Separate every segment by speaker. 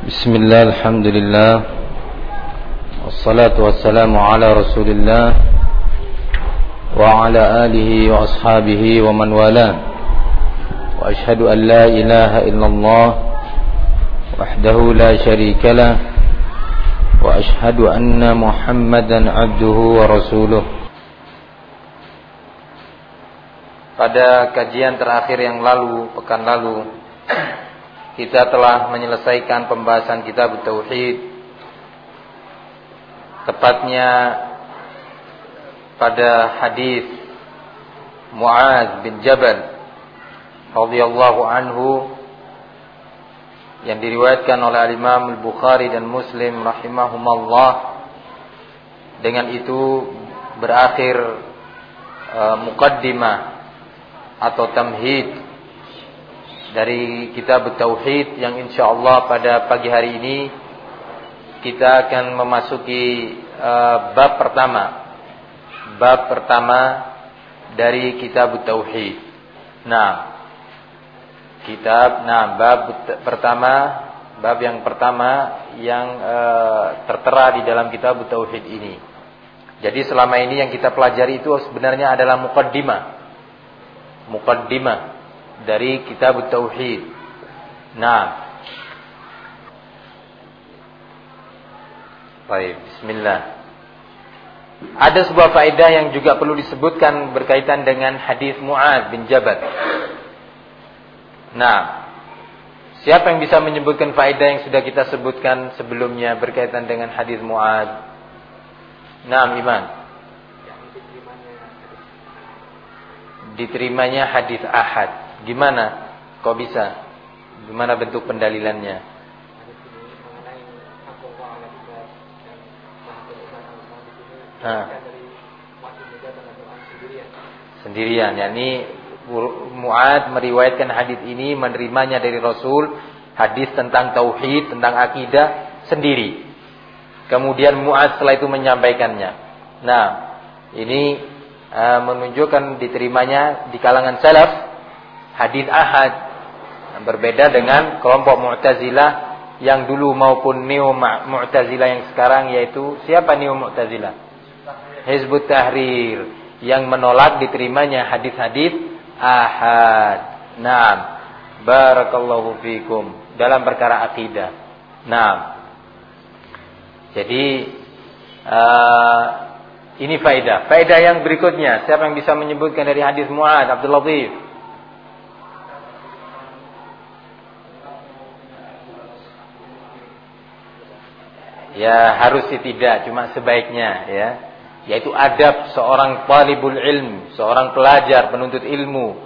Speaker 1: بسم الله الحمد لله والصلاة والسلام على رسول الله وعلى آله وأصحابه ومن والاه. وأشهد أن لا إله إلا الله وحده لا شريك له وأشهد أن محمدا عبده ورسوله. Pada kajian terakhir yang lalu, pekan lalu, kita telah menyelesaikan pembahasan kitab Tauhid. Tepatnya pada hadis Muaz bin Jabal radhiyallahu anhu yang diriwayatkan oleh Imam Al-Bukhari dan Muslim rahimahumallah. Dengan itu berakhir uh, mukaddimah atau tamhid dari kitab tauhid yang insyaallah pada pagi hari ini kita akan memasuki uh, bab pertama. Bab pertama dari kitab tauhid. Nah kitab nah bab pertama bab yang pertama yang uh, tertera di dalam kitab tauhid ini. Jadi selama ini yang kita pelajari itu sebenarnya adalah mukaddimah mukaddimah dari kitab tauhid. Nah. Baik, bismillah. Ada sebuah faedah yang juga perlu disebutkan berkaitan dengan hadis Mu'ad bin Jabal. Nah, siapa yang bisa menyebutkan faedah yang sudah kita sebutkan sebelumnya berkaitan dengan hadis Mu'ad? Nah, Iman. diterimanya hadis ahad. Gimana? Kok bisa? Gimana bentuk pendalilannya? Nah. Sendirian, yakni Muad meriwayatkan hadis ini menerimanya dari Rasul, hadis tentang tauhid, tentang akidah sendiri. Kemudian Muad setelah itu menyampaikannya. Nah, ini uh, menunjukkan diterimanya di kalangan salaf hadis ahad berbeda dengan kelompok Mu'tazilah yang dulu maupun Neo Mu'tazilah yang sekarang yaitu siapa Neo Mu'tazilah? Hizbut Tahrir yang menolak diterimanya hadis-hadis ahad. Naam. Barakallahu fikum dalam perkara akidah. Naam. Jadi uh, ini faedah. Faedah yang berikutnya, siapa yang bisa menyebutkan dari hadis Muad Abdul Latif? Ya harus sih tidak, cuma sebaiknya ya. Yaitu adab seorang talibul ilm, seorang pelajar penuntut ilmu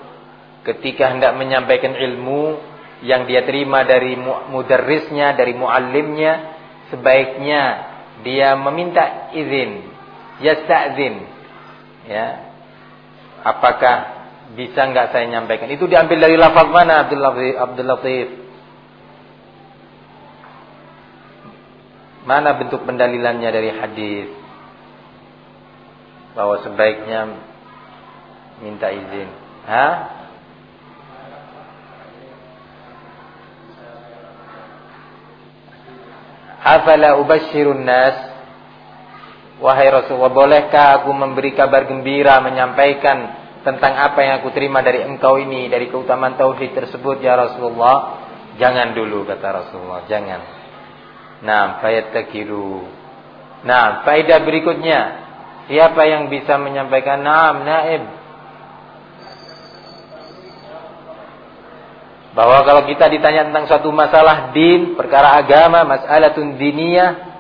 Speaker 1: ketika hendak menyampaikan ilmu yang dia terima dari mudarrisnya, dari muallimnya, sebaiknya dia meminta izin yasta'zin. Ya. Apakah bisa enggak saya nyampaikan? Itu diambil dari lafaz mana Abdul Latif? Abdul Latif? Mana bentuk pendalilannya dari hadis? Bahwa sebaiknya minta izin. Ha? Afala ubashirun nas Wahai Rasulullah, bolehkah aku memberi kabar gembira menyampaikan tentang apa yang aku terima dari engkau ini, dari keutamaan tauhid tersebut ya Rasulullah? Jangan dulu kata Rasulullah, jangan. Nah, fayattakilu. Nah, faedah berikutnya, siapa yang bisa menyampaikan naam naib? Bahwa kalau kita ditanya tentang suatu masalah din, perkara agama, masalah diniyah,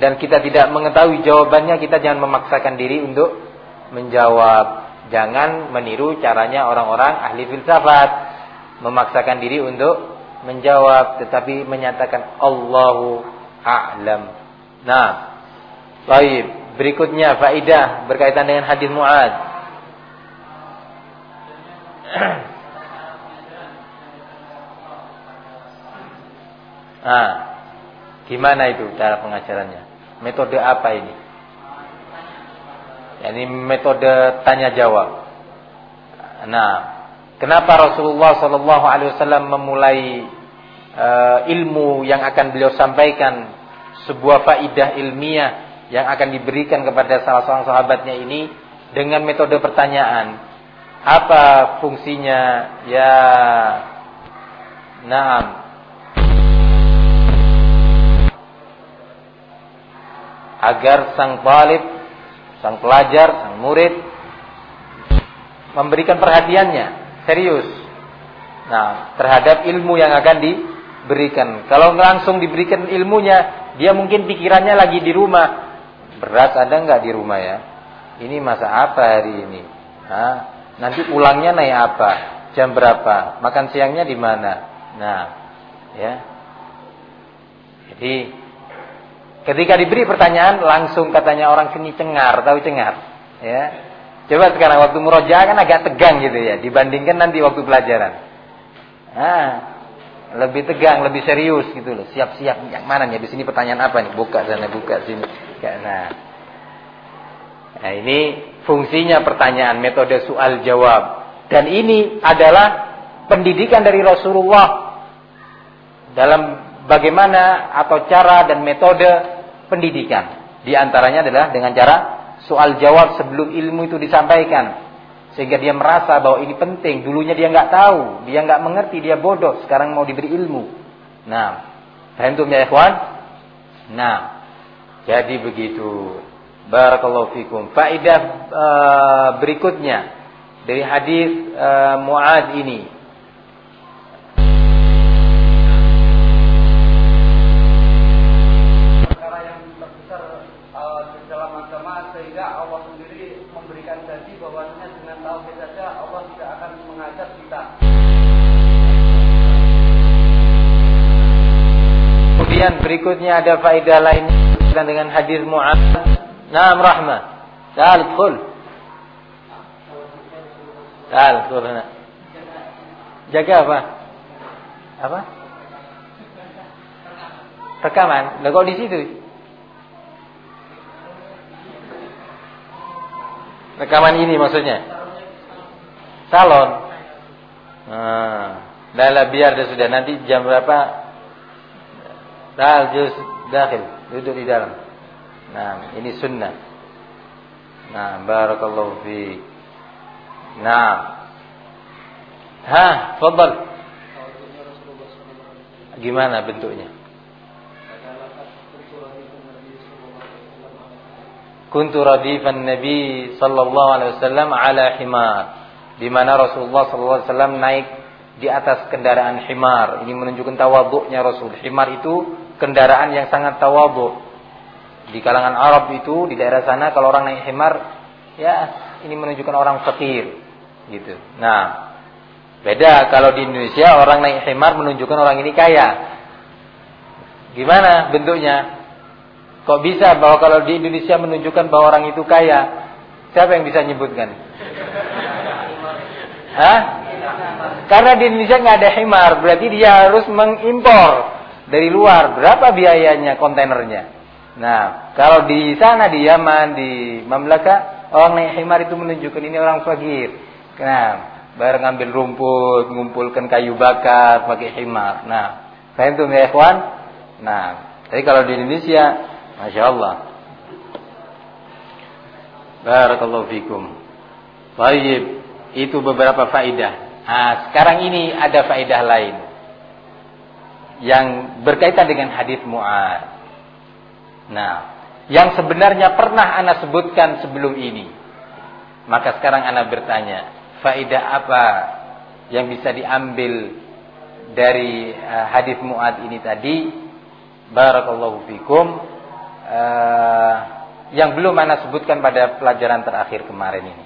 Speaker 1: dan kita tidak mengetahui jawabannya, kita jangan memaksakan diri untuk menjawab. Jangan meniru caranya orang-orang ahli filsafat. Memaksakan diri untuk menjawab. Tetapi menyatakan Allahu a'lam. Nah. Baik. Berikutnya faidah berkaitan dengan hadis Mu'ad. ah. Gimana itu cara pengajarannya? Metode apa ini? Ini metode tanya jawab. Nah, kenapa Rasulullah Shallallahu Alaihi Wasallam memulai uh, ilmu yang akan beliau sampaikan, sebuah faidah ilmiah yang akan diberikan kepada salah seorang sahabatnya ini dengan metode pertanyaan. Apa fungsinya? Ya, naam. Agar sang talib, sang pelajar, sang murid memberikan perhatiannya serius. Nah, terhadap ilmu yang akan diberikan. Kalau langsung diberikan ilmunya, dia mungkin pikirannya lagi di rumah. Beras ada nggak di rumah ya? Ini masa apa hari ini? Hah? Nanti pulangnya naik apa? Jam berapa? Makan siangnya di mana? Nah, ya. Jadi ketika diberi pertanyaan langsung katanya orang sini cengar, tahu cengar? Ya. Coba sekarang waktu murojaah kan agak tegang gitu ya dibandingkan nanti waktu pelajaran. Nah, lebih tegang, lebih serius gitu loh. Siap-siap yang mana nih? Di sini pertanyaan apa nih? Buka sana, buka sini. Nah, nah ini fungsinya pertanyaan metode soal jawab. Dan ini adalah pendidikan dari Rasulullah dalam bagaimana atau cara dan metode pendidikan. Di antaranya adalah dengan cara soal jawab sebelum ilmu itu disampaikan. Sehingga dia merasa bahwa ini penting. Dulunya dia nggak tahu, dia nggak mengerti, dia bodoh. Sekarang mau diberi ilmu. Nah, fahimtum ya ikhwan? Nah, jadi begitu. Barakallahu fikum. Faidah uh, berikutnya dari hadis uh, Muad ini Kemudian berikutnya ada faedah lain dengan hadis Mu'ad. Naam rahmah. Ta'al khul. Ta'al khul. Jaga apa? Apa? Rekaman. Lah kok di situ? Rekaman ini maksudnya. Salon. Nah, dah biar sudah nanti jam berapa Ta'al juz dakhil, duduk di dalam. Nah, ini sunnah. Nah, barakallahu fi. Nah. Ha, fadal. Gimana bentuknya? Kuntu radifan Nabi sallallahu alaihi wasallam ala himar. Di mana Rasulullah sallallahu alaihi wasallam naik di atas kendaraan himar. Ini menunjukkan tawaduknya Rasul. Himar itu kendaraan yang sangat tawadhu. Di kalangan Arab itu di daerah sana kalau orang naik himar ya ini menunjukkan orang fakir gitu. Nah, beda kalau di Indonesia orang naik himar menunjukkan orang ini kaya. Gimana bentuknya? Kok bisa bahwa kalau di Indonesia menunjukkan bahwa orang itu kaya? Siapa yang bisa nyebutkan? Hah? Karena di Indonesia nggak ada himar, berarti dia harus mengimpor dari luar. Berapa biayanya kontainernya? Nah, kalau di sana di Yaman, di Mamlaka, orang naik himar itu menunjukkan ini orang fakir. Nah, bareng ngambil rumput, ngumpulkan kayu bakar pakai himar. Nah, saya itu ya ikhwan. Nah, tapi kalau di Indonesia, masya Allah. Barakallahu fikum. Baik, itu beberapa faidah. Nah, sekarang ini ada faidah lain yang berkaitan dengan hadis Mu'ad. Nah, yang sebenarnya pernah Anda sebutkan sebelum ini. Maka sekarang Anda bertanya, faedah apa yang bisa diambil dari uh, hadis Mu'ad ini tadi? Barakallahu fikum. Uh, yang belum Anda sebutkan pada pelajaran terakhir kemarin ini.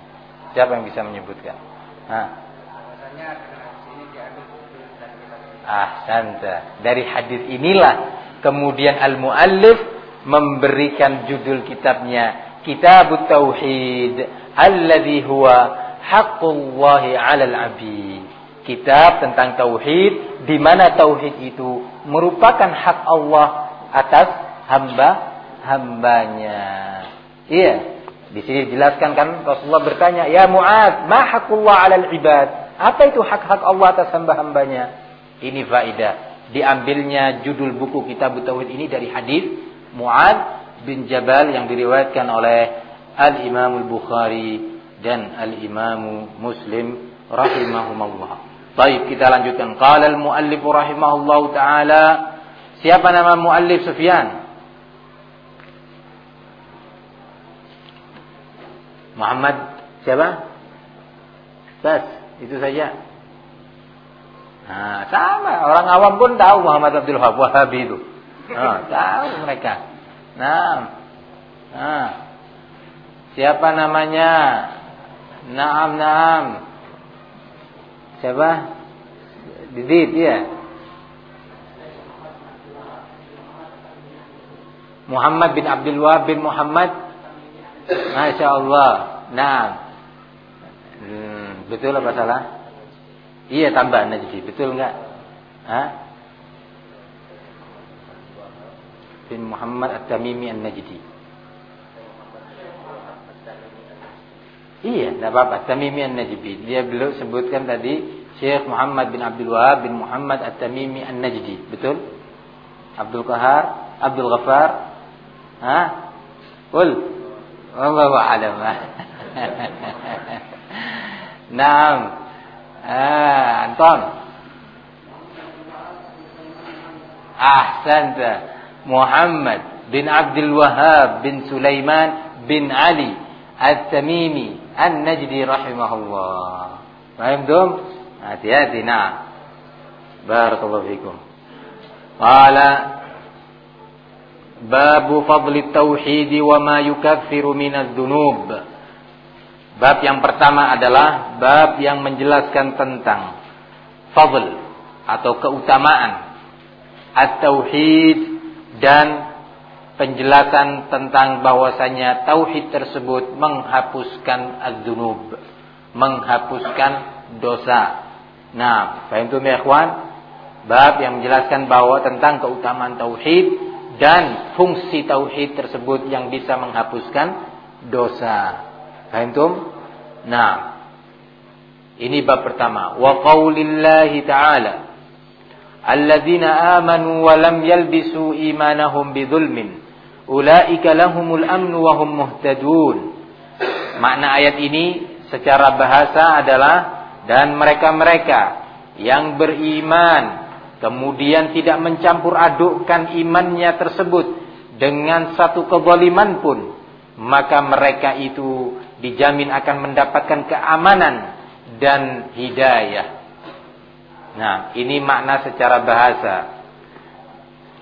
Speaker 1: Siapa yang bisa menyebutkan? Nah. Ah, santa. Dari hadis inilah kemudian al-muallif memberikan judul kitabnya Kitabut Tauhid alladhi huwa haqqullahi 'alal 'abid. Kitab tentang tauhid di mana tauhid itu merupakan hak Allah atas hamba-hambanya. Iya. Di sini dijelaskan kan Rasulullah bertanya, "Ya Mu'ad, ma haqqullah 'alal 'ibad?" Apa itu hak-hak Allah atas hamba-hambanya? Ini faidah. diambilnya judul buku kitab tauhid ini dari hadis Muad bin Jabal yang diriwayatkan oleh Al Imam Bukhari dan Al Imam Muslim rahimahumullah. Baik, kita lanjutkan. Qala al muallif rahimahullah taala Siapa nama muallif Sufyan? Muhammad siapa? Bas, itu saja. Nah, sama. Orang awam pun tahu Muhammad Abdul Wahab itu. Nah, tahu mereka. Nah, nah. Siapa namanya? Naam, naam. Siapa? Didit, ya. Muhammad bin Abdul Wahab bin Muhammad Masya Allah Nah hmm, Betul apa salah? Iya tambahan Najdi betul enggak? Hah? Bin Muhammad At-Tamimi An-Najdi. Iya, tidak apa-apa. At-Tamimi An-Najdi. Dia beliau sebutkan tadi Syekh Muhammad bin Abdul Wahab bin Muhammad At-Tamimi An-Najdi. Betul? Abdul Qahar, Abdul Ghaffar. ah, Ul. Wallahu a'lam. Naam. آه أنطون أحسنت محمد بن عبد الوهاب بن سليمان بن علي التميمي النجدي رحمه الله فهمتم؟ hati-hati nah barakallahu fikum qala fadli tauhid wa ma yukaffiru minaz dzunub. Bab yang pertama adalah bab yang menjelaskan tentang fadl atau keutamaan at-tauhid dan penjelasan tentang bahwasanya tauhid tersebut menghapuskan az-dzunub, menghapuskan dosa. Nah, paham itu ya ikhwan? Bab yang menjelaskan bahwa tentang keutamaan tauhid dan fungsi tauhid tersebut yang bisa menghapuskan dosa. Fahimtum? Nah, ini bab pertama. Wa qaulillahi ta'ala Alladzina amanu wa lam yalbisu imanahum bidzulmin ulaika lahumul amnu wa hum muhtadun. Makna ayat ini secara bahasa adalah dan mereka-mereka yang beriman kemudian tidak mencampur adukkan imannya tersebut dengan satu kezaliman pun, maka mereka itu dijamin akan mendapatkan keamanan dan hidayah. Nah, ini makna secara bahasa.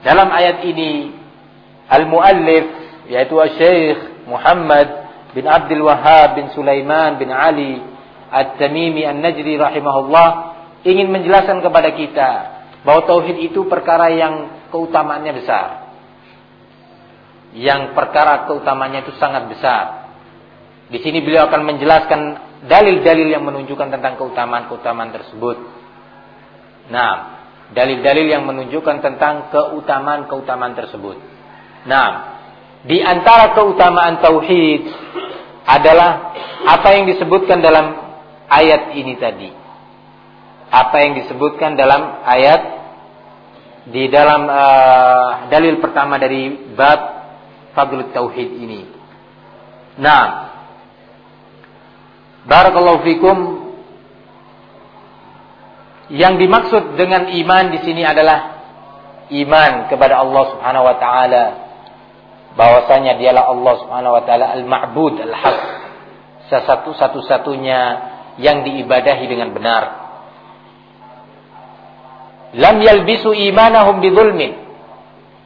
Speaker 1: Dalam ayat ini al-muallif yaitu Syekh Muhammad bin Abdul Wahhab bin Sulaiman bin Ali At-Tamimi An-Najri rahimahullah ingin menjelaskan kepada kita bahwa tauhid itu perkara yang keutamaannya besar. Yang perkara keutamanya itu sangat besar. Di sini beliau akan menjelaskan dalil-dalil yang menunjukkan tentang keutamaan-keutamaan tersebut. Nah, dalil-dalil yang menunjukkan tentang keutamaan-keutamaan tersebut. Nah, di antara keutamaan tauhid adalah apa yang disebutkan dalam ayat ini tadi apa yang disebutkan dalam ayat di dalam uh, dalil pertama dari bab fadlul tauhid ini. Nah, barakallahu fikum. Yang dimaksud dengan iman di sini adalah iman kepada Allah Subhanahu wa taala. Bahwasanya dialah Allah Subhanahu wa taala al-ma'bud al-haq. Sesatu satu-satunya yang diibadahi dengan benar. Lam yalbisu imanahum bidzulmin.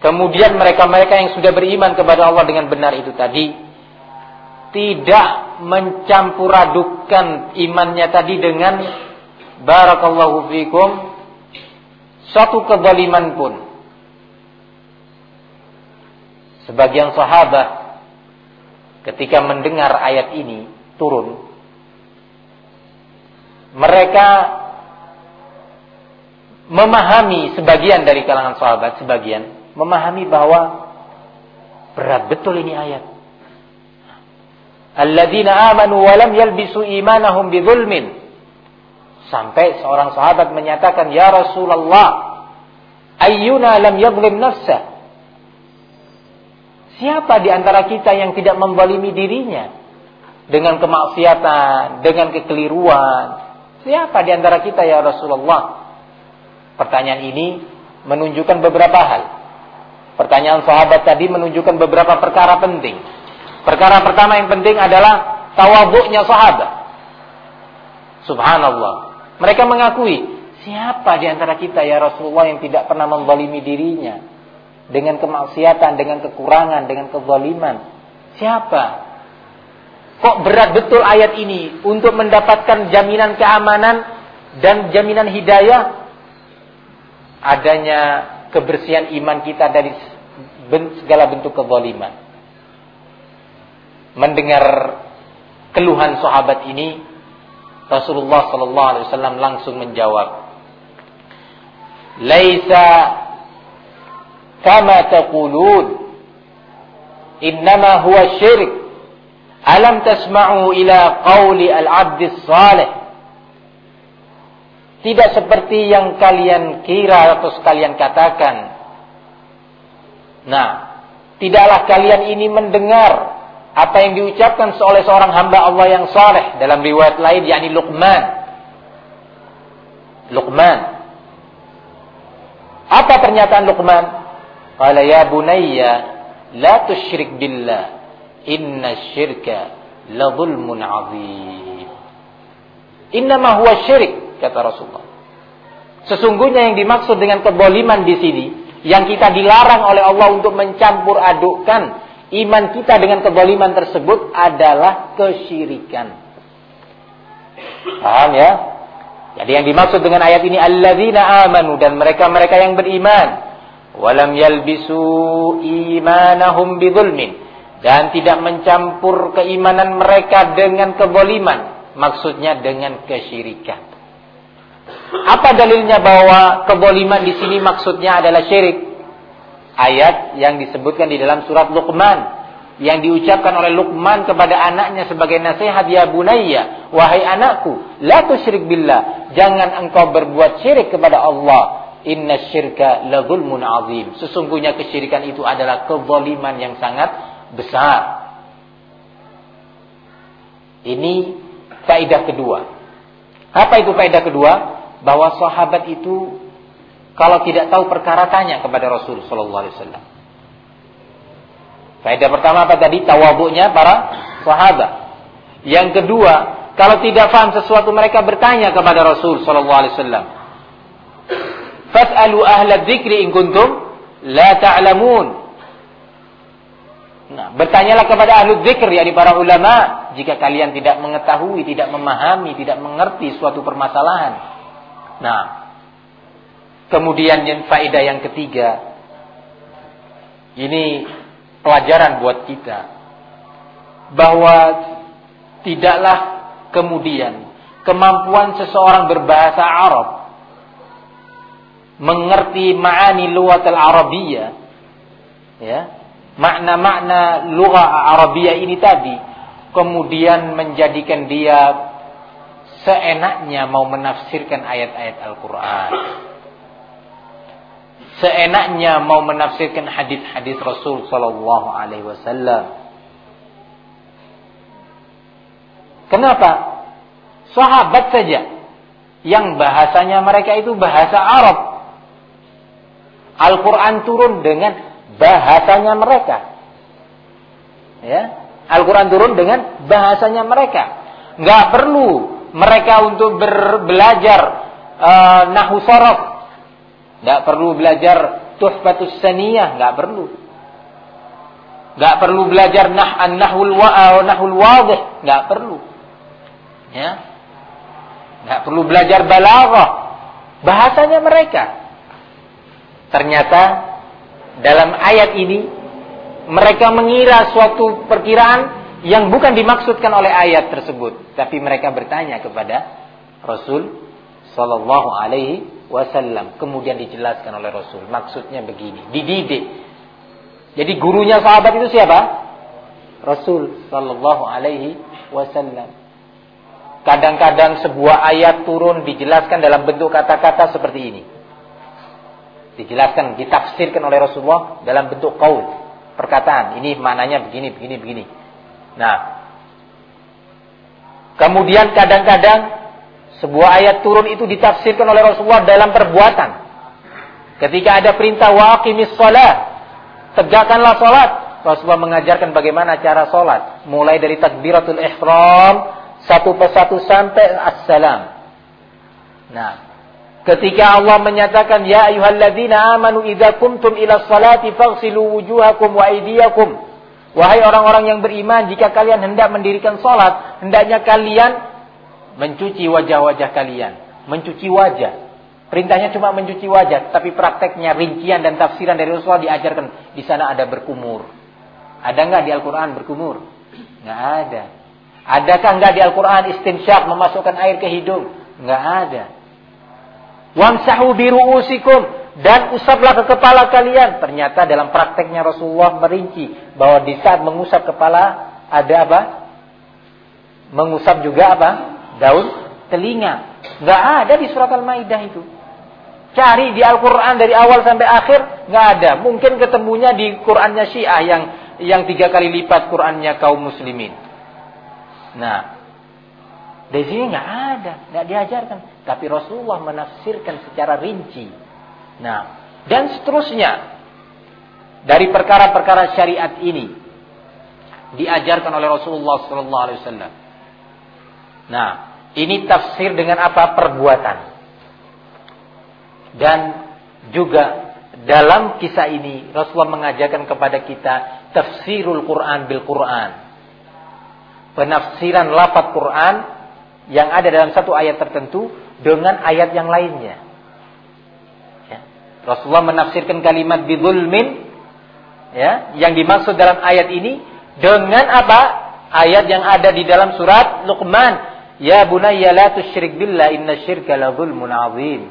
Speaker 1: Kemudian mereka-mereka yang sudah beriman kepada Allah dengan benar itu tadi tidak mencampur adukan imannya tadi dengan barakallahu fikum satu kezaliman pun. Sebagian sahabat ketika mendengar ayat ini turun mereka memahami sebagian dari kalangan sahabat sebagian memahami bahwa berat betul ini ayat. Alladzina amanu wa lam yalbisu imanahum bidzulmin. Sampai seorang sahabat menyatakan, "Ya Rasulullah, Ayyuna lam yadhlim nafsa. Siapa di antara kita yang tidak membalimi dirinya dengan kemaksiatan, dengan kekeliruan? Siapa di antara kita ya Rasulullah? Pertanyaan ini menunjukkan beberapa hal. Pertanyaan sahabat tadi menunjukkan beberapa perkara penting. Perkara pertama yang penting adalah tawabuknya sahabat. Subhanallah. Mereka mengakui, siapa di antara kita ya Rasulullah yang tidak pernah membalimi dirinya dengan kemaksiatan, dengan kekurangan, dengan kezaliman? Siapa? Kok berat betul ayat ini untuk mendapatkan jaminan keamanan dan jaminan hidayah? Adanya kebersihan iman kita dari segala bentuk kezaliman. Mendengar keluhan sahabat ini, Rasulullah sallallahu alaihi wasallam langsung menjawab, "Laisa kama taqulun, innama huwa syirik. Alam tasma'u ila qawli al-'abd salih Tidak seperti yang kalian kira atau sekalian katakan. Nah, tidaklah kalian ini mendengar apa yang diucapkan oleh seorang hamba Allah yang saleh dalam riwayat lain yakni Luqman. Luqman. Apa pernyataan Luqman? Qala ya bunayya la tusyrik billah inna syirka la zulmun azim. Innama huwa syirik kata Rasulullah. Sesungguhnya yang dimaksud dengan keboliman di sini yang kita dilarang oleh Allah untuk mencampur adukkan iman kita dengan kezaliman tersebut adalah kesyirikan. Paham ya? Jadi yang dimaksud dengan ayat ini alladzina amanu dan mereka-mereka yang beriman walam yalbisu imanahum bidzulmin dan tidak mencampur keimanan mereka dengan kezaliman, maksudnya dengan kesyirikan. Apa dalilnya bahwa kezaliman di sini maksudnya adalah syirik? Ayat yang disebutkan di dalam surat Luqman yang diucapkan oleh Luqman kepada anaknya sebagai nasihat ya bunayya wahai anakku la tusyrik billah jangan engkau berbuat syirik kepada Allah. Inna syirka la zulmun azim. Sesungguhnya kesyirikan itu adalah kezaliman yang sangat besar. Ini faedah kedua. Apa itu faedah kedua? Bahwa sahabat itu kalau tidak tahu perkara tanya kepada Rasul Sallallahu Alaihi Wasallam. Faedah pertama apa tadi? Tawabuknya para sahabat. Yang kedua, kalau tidak paham sesuatu mereka bertanya kepada Rasul Sallallahu Alaihi Wasallam. Fas'alu ahla dzikri in kuntum la ta'lamun. Nah, bertanyalah kepada ahlu dzikr yakni para ulama jika kalian tidak mengetahui, tidak memahami, tidak mengerti suatu permasalahan. Nah, Kemudian yang faedah yang ketiga. Ini pelajaran buat kita. Bahwa tidaklah kemudian kemampuan seseorang berbahasa Arab mengerti ma'ani lugat al-arabiyah ya makna-makna lughah Arabiyah ini tadi kemudian menjadikan dia seenaknya mau menafsirkan ayat-ayat Al-Qur'an seenaknya mau menafsirkan hadis-hadis Rasul sallallahu alaihi wasallam. Kenapa? Sahabat saja yang bahasanya mereka itu bahasa Arab. Al-Qur'an turun dengan bahasanya mereka. Ya, Al-Qur'an turun dengan bahasanya mereka. Enggak perlu mereka untuk belajar uh, Nggak perlu belajar tuhfatus saniyah, nggak perlu. Nggak perlu belajar nah an-nahwul wa nahwul wadih, nggak perlu. Ya. Nggak perlu belajar balaghah. Bahasanya mereka. Ternyata dalam ayat ini mereka mengira suatu perkiraan yang bukan dimaksudkan oleh ayat tersebut, tapi mereka bertanya kepada Rasul sallallahu alaihi wasallam. Kemudian dijelaskan oleh Rasul. Maksudnya begini, dididik. Jadi gurunya sahabat itu siapa? Rasul sallallahu alaihi wasallam. Kadang-kadang sebuah ayat turun dijelaskan dalam bentuk kata-kata seperti ini. Dijelaskan, ditafsirkan oleh Rasulullah dalam bentuk kaul, perkataan. Ini maknanya begini, begini, begini. Nah, kemudian kadang-kadang sebuah ayat turun itu ditafsirkan oleh Rasulullah dalam perbuatan. Ketika ada perintah waqimis salat, tegakkanlah salat. Rasulullah mengajarkan bagaimana cara salat, mulai dari takbiratul ihram satu persatu sampai assalam. Nah, ketika Allah menyatakan ya ayyuhalladzina amanu idza kumtum ila salati faghsilu wujuhakum wa aydiyakum. Wahai orang-orang yang beriman, jika kalian hendak mendirikan salat, hendaknya kalian mencuci wajah-wajah kalian, mencuci wajah. Perintahnya cuma mencuci wajah, tapi prakteknya rincian dan tafsiran dari Rasulullah diajarkan di sana ada berkumur. Ada nggak di Al-Quran berkumur? Nggak ada. Adakah nggak di Al-Quran istinsyak memasukkan air ke hidung? Nggak ada. Wamsahu biru'usikum dan usaplah ke kepala kalian. Ternyata dalam prakteknya Rasulullah merinci bahwa di saat mengusap kepala ada apa? Mengusap juga apa? Daun telinga. Nggak ada di surat Al-Maidah itu. Cari di Al-Quran dari awal sampai akhir, nggak ada. Mungkin ketemunya di Qurannya Syiah yang yang tiga kali lipat Qurannya kaum muslimin. Nah, di sini nggak ada, nggak diajarkan. Tapi Rasulullah menafsirkan secara rinci. Nah, dan seterusnya dari perkara-perkara syariat ini diajarkan oleh Rasulullah Wasallam. Nah, ini tafsir dengan apa? Perbuatan. Dan juga dalam kisah ini Rasulullah mengajarkan kepada kita tafsirul Quran bil Quran. Penafsiran lafaz Quran yang ada dalam satu ayat tertentu dengan ayat yang lainnya. Ya. Rasulullah menafsirkan kalimat bidulmin ya, yang dimaksud dalam ayat ini dengan apa? Ayat yang ada di dalam surat Luqman Ya bunayya la tusyrik billah inna syirka la zulmun azim.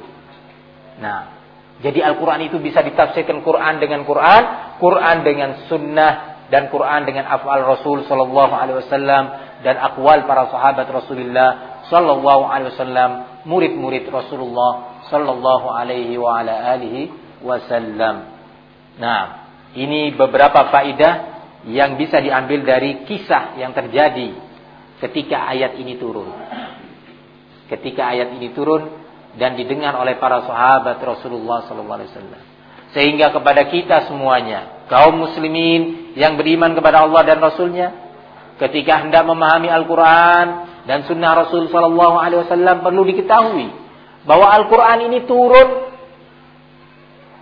Speaker 1: Nah, jadi Al-Quran itu bisa ditafsirkan Quran dengan Quran, Quran dengan sunnah, dan Quran dengan afal Rasul Sallallahu Alaihi Wasallam dan akwal para sahabat Rasulullah Sallallahu Alaihi Wasallam, murid-murid Rasulullah Sallallahu Alaihi wa ala alihi Wasallam. Nah, ini beberapa faidah yang bisa diambil dari kisah yang terjadi ketika ayat ini turun. Ketika ayat ini turun dan didengar oleh para sahabat Rasulullah wasallam. Sehingga kepada kita semuanya, kaum muslimin yang beriman kepada Allah dan Rasulnya, ketika hendak memahami Al-Quran dan Sunnah Rasul Wasallam perlu diketahui bahwa Al-Quran ini turun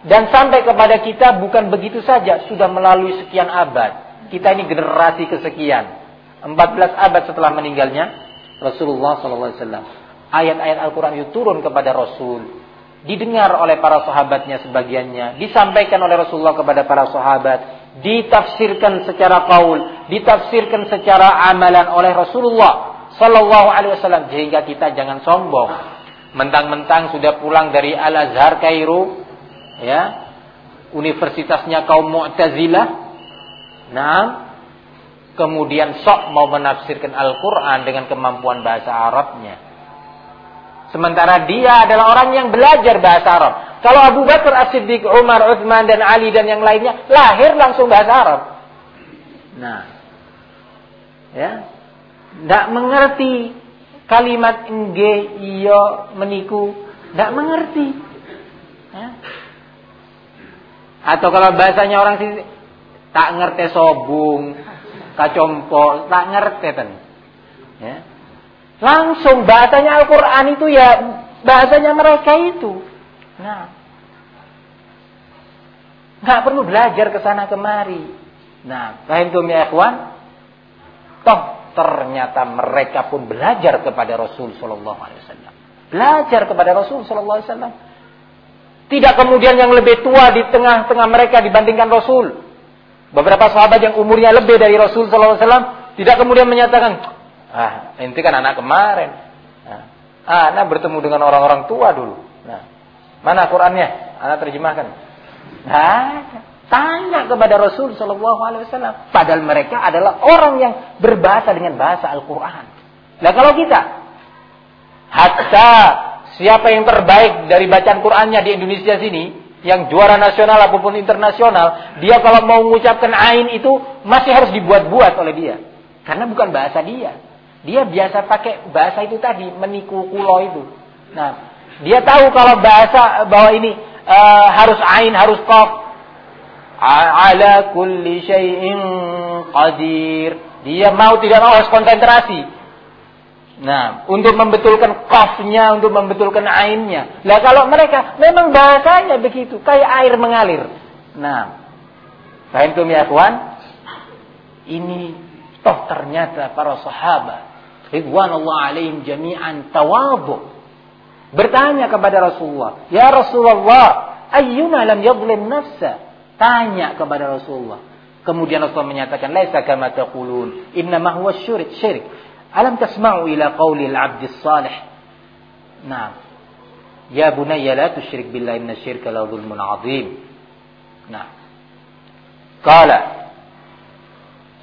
Speaker 1: dan sampai kepada kita bukan begitu saja, sudah melalui sekian abad. Kita ini generasi kesekian. 14 abad setelah meninggalnya Rasulullah SAW. Ayat-ayat Al-Quran itu turun kepada Rasul. Didengar oleh para sahabatnya sebagiannya. Disampaikan oleh Rasulullah kepada para sahabat. Ditafsirkan secara kaul. Ditafsirkan secara amalan oleh Rasulullah Sallallahu Alaihi Wasallam. Sehingga kita jangan sombong. Mentang-mentang sudah pulang dari Al-Azhar Kairo. Ya. Universitasnya kaum Mu'tazilah. Nah, kemudian sok mau menafsirkan Al-Quran dengan kemampuan bahasa Arabnya. Sementara dia adalah orang yang belajar bahasa Arab. Kalau Abu Bakar As-Siddiq, Umar, Uthman, dan Ali dan yang lainnya lahir langsung bahasa Arab. Nah, ya, tidak mengerti kalimat engge, iyo, meniku, tidak mengerti. Ya. Atau kalau bahasanya orang sini tak ngerti sobung, kacompo tak ngerti ten. Ya. Langsung bahasanya Al-Qur'an itu ya bahasanya mereka itu. Nah. Nggak perlu belajar ke sana kemari. Nah, tuh ya ikhwan? Toh ternyata mereka pun belajar kepada Rasul sallallahu alaihi wasallam. Belajar kepada Rasul sallallahu alaihi wasallam. Tidak kemudian yang lebih tua di tengah-tengah mereka dibandingkan Rasul. Beberapa sahabat yang umurnya lebih dari Rasul SAW tidak kemudian menyatakan, ah inti kan anak kemarin. Nah, ah, anak bertemu dengan orang-orang tua dulu. Nah, mana Qurannya? Anak terjemahkan. Nah, tanya kepada Rasul Wasallam. Padahal mereka adalah orang yang berbahasa dengan bahasa Al-Quran. Nah kalau kita, hatta siapa yang terbaik dari bacaan Qurannya di Indonesia sini, yang juara nasional apa pun internasional, dia kalau mau mengucapkan ain itu masih harus dibuat-buat oleh dia. Karena bukan bahasa dia. Dia biasa pakai bahasa itu tadi, meniku kulo itu. Nah, dia tahu kalau bahasa bahwa ini uh, harus ain, harus qaf. Ala kulli syai'in qadir. Dia mau tidak mau harus konsentrasi. Nah, untuk membetulkan kafnya, untuk membetulkan ainnya. Nah, kalau mereka memang bahasanya begitu, kayak air mengalir. Nah, Fahimtum ya kawan? Ini toh ternyata para sahabat ridwanullah alaihim jami'an tawabu. Bertanya kepada Rasulullah, "Ya Rasulullah, ayyuna lam yadhlim nafsa?" Tanya kepada Rasulullah. Kemudian Rasulullah menyatakan, "Laisa kama taqulun, innama huwa syirik." Alam tasma'u ila qawli al-'abd salih Nah. Ya bunayya la tusyrik billahi inna syirka la dhulmun 'adzim. Nah. Qala.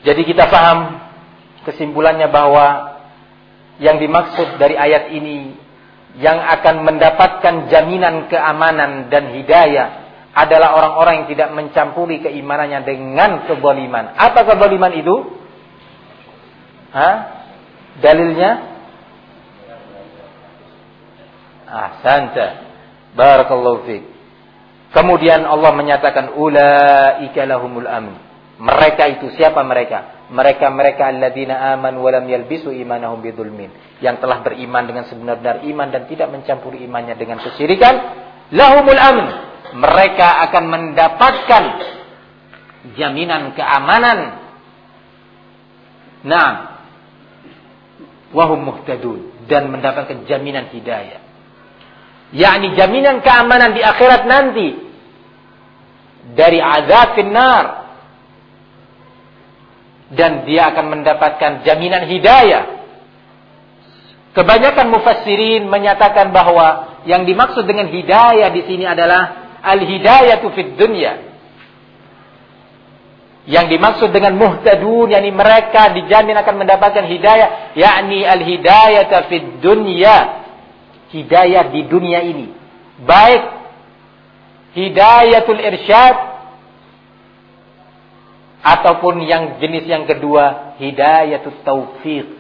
Speaker 1: Jadi kita paham kesimpulannya bahwa yang dimaksud dari ayat ini yang akan mendapatkan jaminan keamanan dan hidayah adalah orang-orang yang tidak mencampuri keimanannya dengan kezaliman. Apa kezaliman itu? Hah? Dalilnya? Ahsanta. Barakallahu fiik. Kemudian Allah menyatakan ulaika lahumul amin. Mereka itu siapa mereka? Mereka-mereka alladzina amanu wa lam yalbisu imanahum bidzulmin. Yang telah beriman dengan sebenar-benar iman dan tidak mencampuri imannya dengan kesyirikan, lahumul amin. Mereka akan mendapatkan jaminan keamanan. Nah, wahum muhtadun dan mendapatkan jaminan hidayah. Yakni jaminan keamanan di akhirat nanti dari azab finnar dan dia akan mendapatkan jaminan hidayah. Kebanyakan mufassirin menyatakan bahwa yang dimaksud dengan hidayah di sini adalah al-hidayatu fid dunya yang dimaksud dengan muhtadun, yakni mereka dijamin akan mendapatkan hidayah, yakni al-hidayah fid dunya. Hidayah di dunia ini. Baik hidayatul irsyad ataupun yang jenis yang kedua hidayatul taufiq.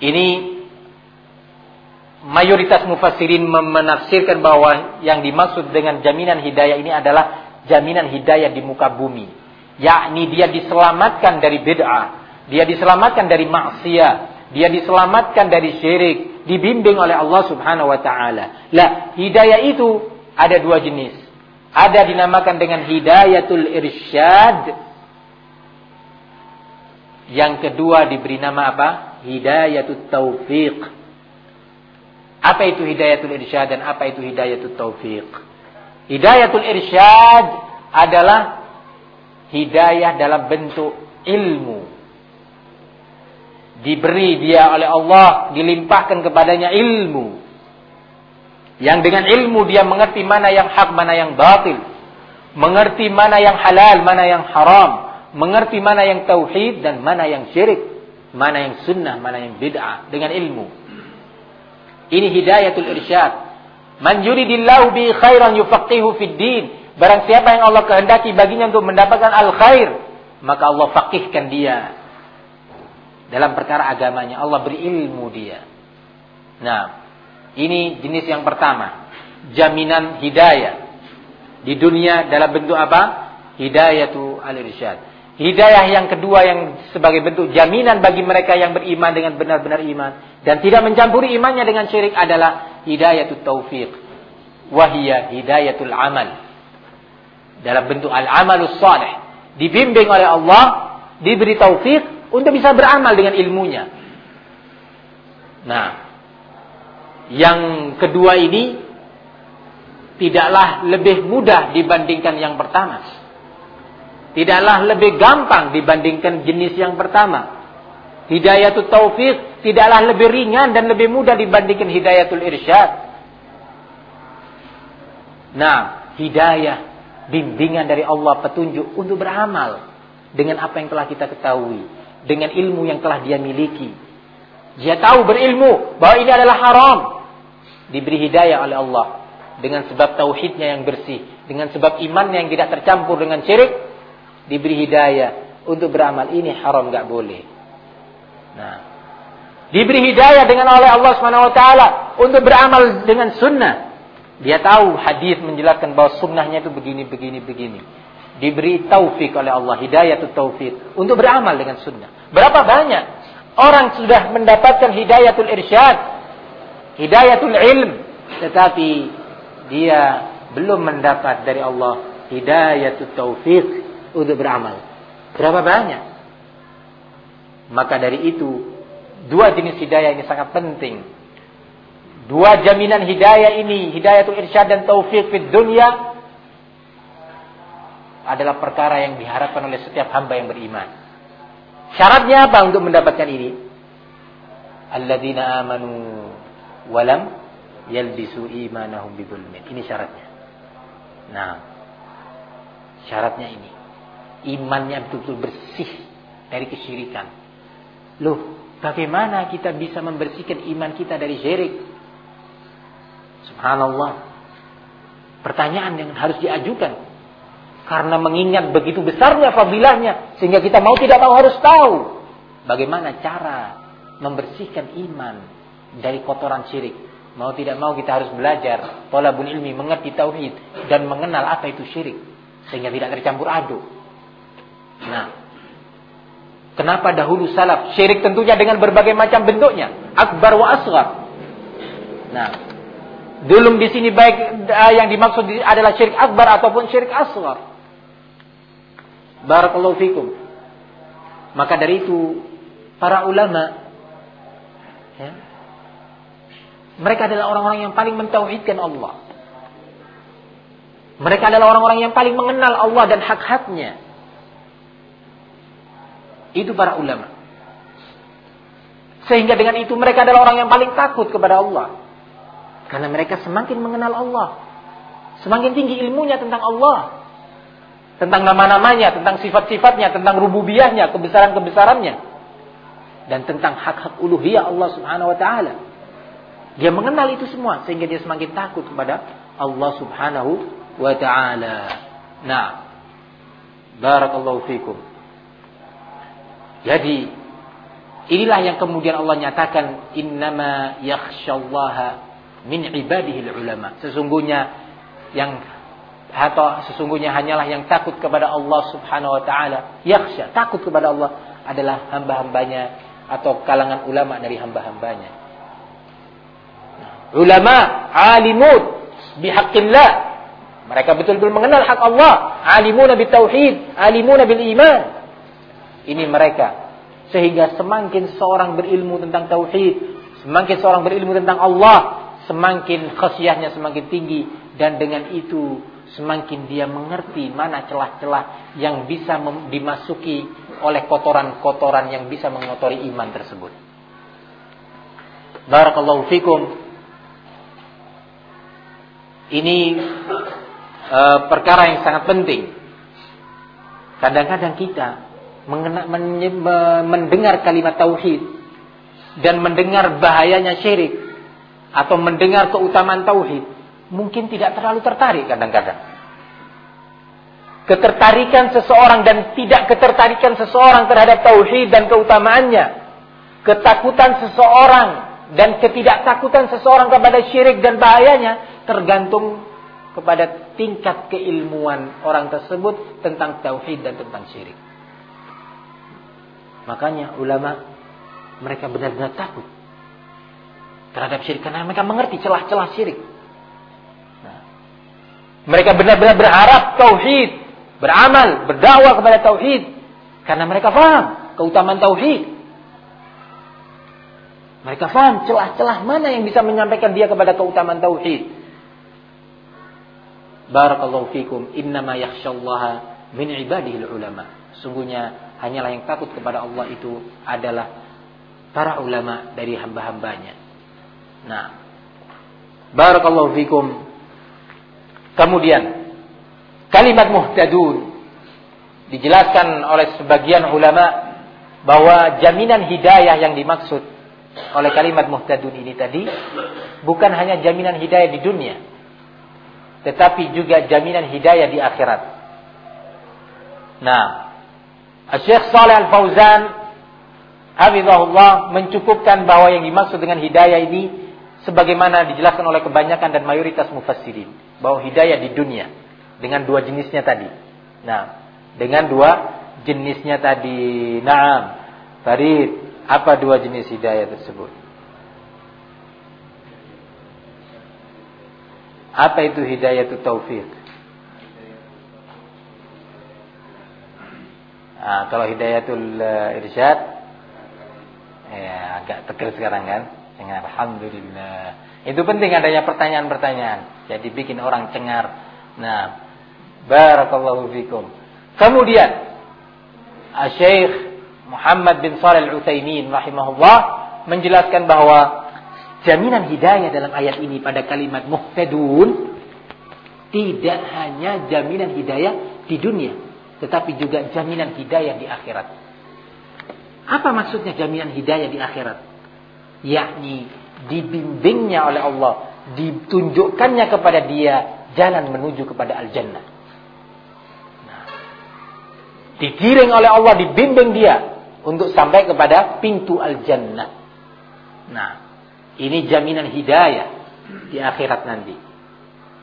Speaker 1: Ini mayoritas mufassirin menafsirkan bahwa yang dimaksud dengan jaminan hidayah ini adalah jaminan hidayah di muka bumi. Yakni dia diselamatkan dari bid'ah, dia diselamatkan dari maksiat, dia diselamatkan dari syirik, dibimbing oleh Allah Subhanahu wa taala. Lah, hidayah itu ada dua jenis. Ada dinamakan dengan hidayatul irsyad. Yang kedua diberi nama apa? Hidayatul taufiq. Apa itu hidayatul irsyad dan apa itu hidayatul taufiq? Hidayatul irsyad adalah hidayah dalam bentuk ilmu. Diberi dia oleh Allah, dilimpahkan kepadanya ilmu. Yang dengan ilmu dia mengerti mana yang hak, mana yang batil. Mengerti mana yang halal, mana yang haram. Mengerti mana yang tauhid dan mana yang syirik. Mana yang sunnah, mana yang bid'ah. Dengan ilmu. Ini hidayatul irsyad. Man yuridillahu bi khairan yufaqihu fid din. Barang siapa yang Allah kehendaki baginya untuk mendapatkan al khair, maka Allah faqihkan dia dalam perkara agamanya. Allah beri ilmu dia. Nah, ini jenis yang pertama, jaminan hidayah di dunia dalam bentuk apa? Hidayatu al-irsyad. Hidayah yang kedua yang sebagai bentuk jaminan bagi mereka yang beriman dengan benar-benar iman dan tidak mencampuri imannya dengan syirik adalah hidayatul taufiq. Wahia hidayatul amal. Dalam bentuk al-amalus salih. Dibimbing oleh Allah, diberi taufik untuk bisa beramal dengan ilmunya. Nah, yang kedua ini tidaklah lebih mudah dibandingkan yang pertama tidaklah lebih gampang dibandingkan jenis yang pertama. Hidayatul taufik tidaklah lebih ringan dan lebih mudah dibandingkan hidayatul irsyad. Nah, hidayah, bimbingan dari Allah, petunjuk untuk beramal dengan apa yang telah kita ketahui, dengan ilmu yang telah dia miliki. Dia tahu berilmu bahwa ini adalah haram. Diberi hidayah oleh Allah. dengan sebab tauhidnya yang bersih, dengan sebab imannya yang tidak tercampur dengan syirik, diberi hidayah untuk beramal ini haram nggak boleh. Nah, diberi hidayah dengan oleh Allah Subhanahu wa taala untuk beramal dengan sunnah. Dia tahu hadis menjelaskan bahwa sunnahnya itu begini begini begini. Diberi taufik oleh Allah, hidayah itu taufik untuk beramal dengan sunnah. Berapa banyak orang sudah mendapatkan hidayatul irsyad, hidayatul ilm, tetapi dia belum mendapat dari Allah hidayatul taufik untuk beramal. Berapa banyak? Maka dari itu, dua jenis hidayah ini sangat penting. Dua jaminan hidayah ini, hidayatul irsyad dan taufik di dunia adalah perkara yang diharapkan oleh setiap hamba yang beriman. Syaratnya apa untuk mendapatkan ini? Alladzina amanu walam yalbisu imanahum bidzulmin. Ini syaratnya. Nah, syaratnya ini. Imannya betul-betul bersih dari kesyirikan. Loh, bagaimana kita bisa membersihkan iman kita dari syirik? Subhanallah. Pertanyaan yang harus diajukan. Karena mengingat begitu besarnya fadilahnya. Sehingga kita mau tidak mau harus tahu. Bagaimana cara membersihkan iman dari kotoran syirik. Mau tidak mau kita harus belajar tolabul ilmi, mengerti tauhid dan mengenal apa itu syirik sehingga tidak tercampur aduk. Nah, kenapa dahulu salaf syirik tentunya dengan berbagai macam bentuknya, akbar wa asghar. Nah, belum di sini baik eh, yang dimaksud adalah syirik akbar ataupun syirik asghar. Barakallahu fikum. Maka dari itu para ulama ya, mereka adalah orang-orang yang paling mentauhidkan Allah. Mereka adalah orang-orang yang paling mengenal Allah dan hak-haknya. Itu para ulama. Sehingga dengan itu mereka adalah orang yang paling takut kepada Allah. Karena mereka semakin mengenal Allah. Semakin tinggi ilmunya tentang Allah. Tentang nama-namanya, tentang sifat-sifatnya, tentang rububiyahnya, kebesaran-kebesarannya. Dan tentang hak-hak uluhiyah Allah subhanahu wa ta'ala. Dia mengenal itu semua sehingga dia semakin takut kepada Allah Subhanahu wa taala. Nah, barakallahu fikum. Jadi inilah yang kemudian Allah nyatakan innama yakhsyallaha min ibadihi ulama. Sesungguhnya yang atau sesungguhnya hanyalah yang takut kepada Allah Subhanahu wa taala, yakhsha, takut kepada Allah adalah hamba-hambanya atau kalangan ulama dari hamba-hambanya ulama, alimut bihaqqillah. Mereka betul-betul mengenal hak Allah. Alimuna bitauhid, alimuna bil iman. Ini mereka. Sehingga semakin seorang berilmu tentang tauhid, semakin seorang berilmu tentang Allah, semakin khasyahnya semakin tinggi dan dengan itu semakin dia mengerti mana celah-celah yang bisa dimasuki oleh kotoran-kotoran yang bisa mengotori iman tersebut. Barakallahu fikum. Ini uh, perkara yang sangat penting. Kadang-kadang kita mengena, men, mendengar kalimat tauhid dan mendengar bahayanya syirik atau mendengar keutamaan tauhid, mungkin tidak terlalu tertarik kadang-kadang. Ketertarikan seseorang dan tidak ketertarikan seseorang terhadap tauhid dan keutamaannya, ketakutan seseorang dan ketidaktakutan seseorang kepada syirik dan bahayanya tergantung kepada tingkat keilmuan orang tersebut tentang tauhid dan tentang syirik. Makanya ulama mereka benar-benar takut terhadap syirik karena mereka mengerti celah-celah syirik. Nah, mereka benar-benar berharap tauhid, beramal, berdakwah kepada tauhid karena mereka paham keutamaan tauhid. Mereka paham celah-celah mana yang bisa menyampaikan dia kepada keutamaan tauhid. Barakallahu fikum. Innama yakhsyallaha min ibadihi ulama. Sungguhnya hanyalah yang takut kepada Allah itu adalah para ulama dari hamba-hambanya. Nah, barakallahu fikum. Kemudian kalimat muhtadun dijelaskan oleh sebagian ulama bahwa jaminan hidayah yang dimaksud oleh kalimat muhtadun ini tadi bukan hanya jaminan hidayah di dunia tetapi juga jaminan hidayah di akhirat. Nah, Syekh Saleh Al-Fauzan Hafizahullah mencukupkan bahwa yang dimaksud dengan hidayah ini sebagaimana dijelaskan oleh kebanyakan dan mayoritas mufassirin bahwa hidayah di dunia dengan dua jenisnya tadi. Nah, dengan dua jenisnya tadi. Naam. Farid, apa dua jenis hidayah tersebut? Apa itu hidayah itu taufik? Nah, kalau hidayatul uh, irsyad ya agak tegar sekarang kan? Cengar alhamdulillah. Itu penting adanya pertanyaan-pertanyaan. Jadi bikin orang cengar. Nah, barakallahu fikum. Kemudian Syekh Muhammad bin Shalih Al-Utsaimin rahimahullah menjelaskan bahwa jaminan hidayah dalam ayat ini pada kalimat muhtadun tidak hanya jaminan hidayah di dunia tetapi juga jaminan hidayah di akhirat. Apa maksudnya jaminan hidayah di akhirat? Yakni dibimbingnya oleh Allah, ditunjukkannya kepada dia jalan menuju kepada al-jannah. Nah, digiring oleh Allah, dibimbing dia untuk sampai kepada pintu al-jannah. Nah, ini jaminan hidayah di akhirat nanti.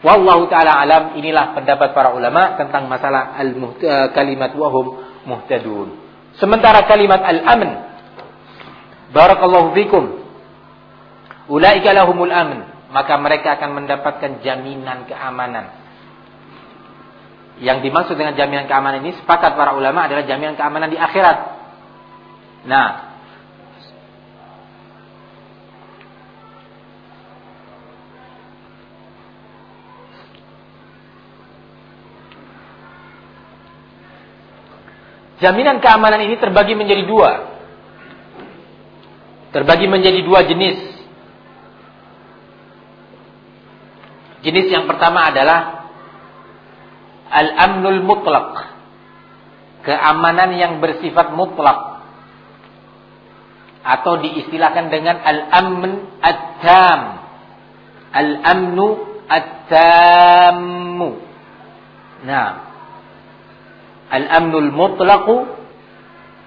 Speaker 1: Wallahu taala alam inilah pendapat para ulama tentang masalah al eh, kalimat wahum muhtadun. Sementara kalimat al-amn Barakallahu fikum. Ulaika lahumul amn, maka mereka akan mendapatkan jaminan keamanan. Yang dimaksud dengan jaminan keamanan ini sepakat para ulama adalah jaminan keamanan di akhirat. Nah, Jaminan keamanan ini terbagi menjadi dua. Terbagi menjadi dua jenis. Jenis yang pertama adalah al-amnul mutlak. Keamanan yang bersifat mutlak. Atau diistilahkan dengan al-amn at-tam. Al-amnu at-tammu. Nah, al-amnul mutlaqu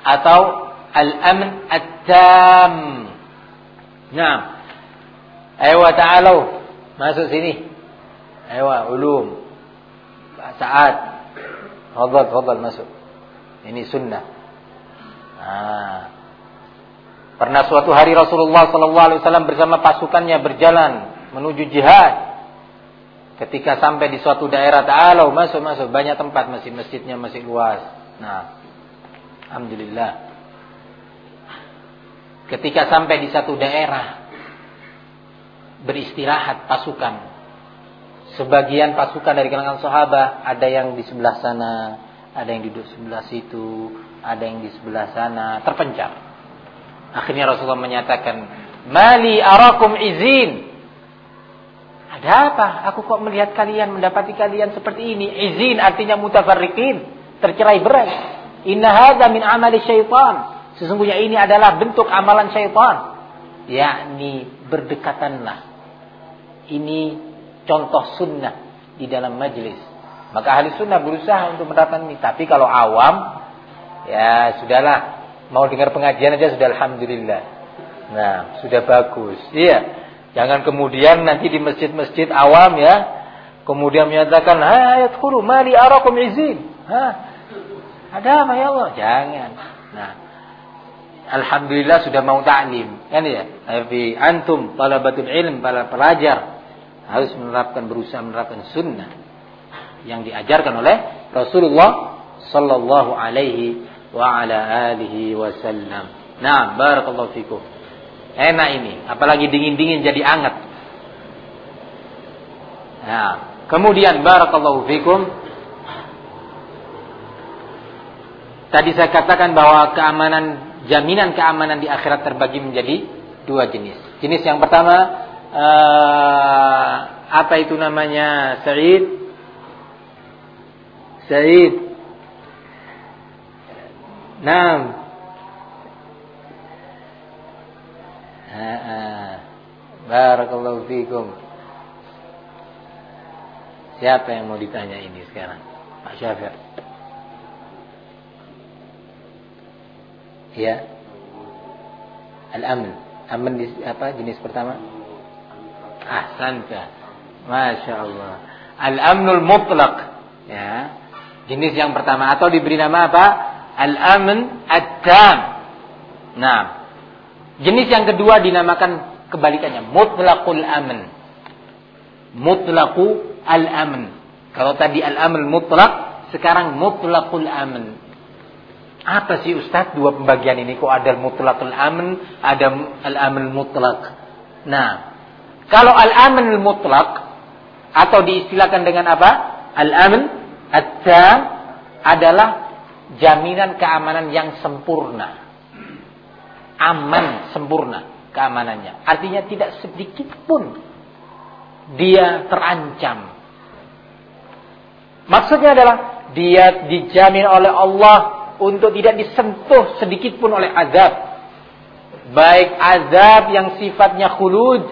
Speaker 1: atau al-amn at-tam. Nah. Ayo ta'alu masuk sini. Ayo ulum. Saat. Fadal, fadal masuk. Ini sunnah. Nah. Pernah suatu hari Rasulullah wasallam bersama pasukannya berjalan menuju jihad. Ketika sampai di suatu daerah ta'ala masuk masuk banyak tempat masih masjidnya masih luas. Nah, alhamdulillah. Ketika sampai di satu daerah beristirahat pasukan. Sebagian pasukan dari kalangan sahabat ada yang di sebelah sana, ada yang di sebelah situ, ada yang di sebelah sana, terpencar. Akhirnya Rasulullah menyatakan, "Mali arakum izin." Ada apa? Aku kok melihat kalian mendapati kalian seperti ini. Izin artinya mutafarriqin, tercerai berai. Inna hadza min amali syaitan. Sesungguhnya ini adalah bentuk amalan syaitan. Yakni berdekatanlah. Ini contoh sunnah di dalam majlis. Maka ahli sunnah berusaha untuk menerapkan ini. Tapi kalau awam, ya sudahlah. Mau dengar pengajian aja sudah alhamdulillah. Nah, sudah bagus. Iya. Jangan kemudian nanti di masjid-masjid awam ya, kemudian menyatakan, ayat kuru mali arakum izin." Hah? Ada apa ya Allah? Jangan. Nah, alhamdulillah sudah mau taklim, kan ya? Tapi antum talabatul ilm, para pelajar harus menerapkan berusaha menerapkan sunnah yang diajarkan oleh Rasulullah sallallahu alaihi wa ala alihi wasallam. Nah, barakallahu fikum. Enak ini, apalagi dingin-dingin jadi anget. Nah, kemudian barakallahu fikum. Tadi saya katakan bahwa keamanan jaminan keamanan di akhirat terbagi menjadi dua jenis. Jenis yang pertama uh, apa itu namanya? Said Said Barakallahu fikum. Siapa yang mau ditanya ini sekarang? Pak Syafir. Ya. Al-amn. Aman di apa jenis pertama? Ahsanta. Masya Allah. Al-amnul mutlak. Ya. Jenis yang pertama atau diberi nama apa? Al-amn at-tam. Nah. Jenis yang kedua dinamakan kebalikannya mutlaqul amn. Mutlaqu al-amn. Kalau tadi al-amn mutlak, sekarang mutlaqul amn. Apa sih Ustaz dua pembagian ini? Kok ada mutlaqul amn, ada al-amn mutlak. Nah, kalau al-amn mutlak atau diistilahkan dengan apa? Al-amn at-tam adalah jaminan keamanan yang sempurna. Aman sempurna keamanannya. Artinya tidak sedikit pun dia terancam. Maksudnya adalah dia dijamin oleh Allah untuk tidak disentuh sedikit pun oleh azab. Baik azab yang sifatnya khulud,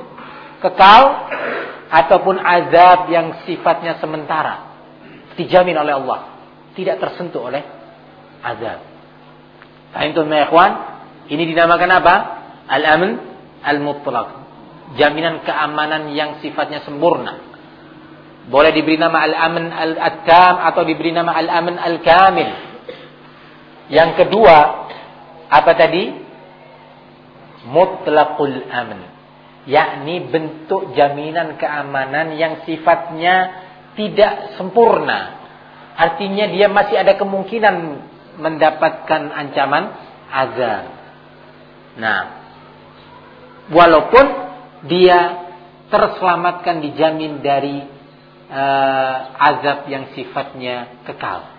Speaker 1: kekal, ataupun azab yang sifatnya sementara. Dijamin oleh Allah. Tidak tersentuh oleh azab. Fahimtum ikhwan? Ini dinamakan apa? Al-amn al-mutlaq. Jaminan keamanan yang sifatnya sempurna. Boleh diberi nama al-amn al-attam atau diberi nama al-amn al-kamil. Yang kedua, apa tadi? Mutlaqul aman. Yakni bentuk jaminan keamanan yang sifatnya tidak sempurna. Artinya dia masih ada kemungkinan mendapatkan ancaman azab. Nah, walaupun dia terselamatkan dijamin dari uh, azab yang sifatnya kekal.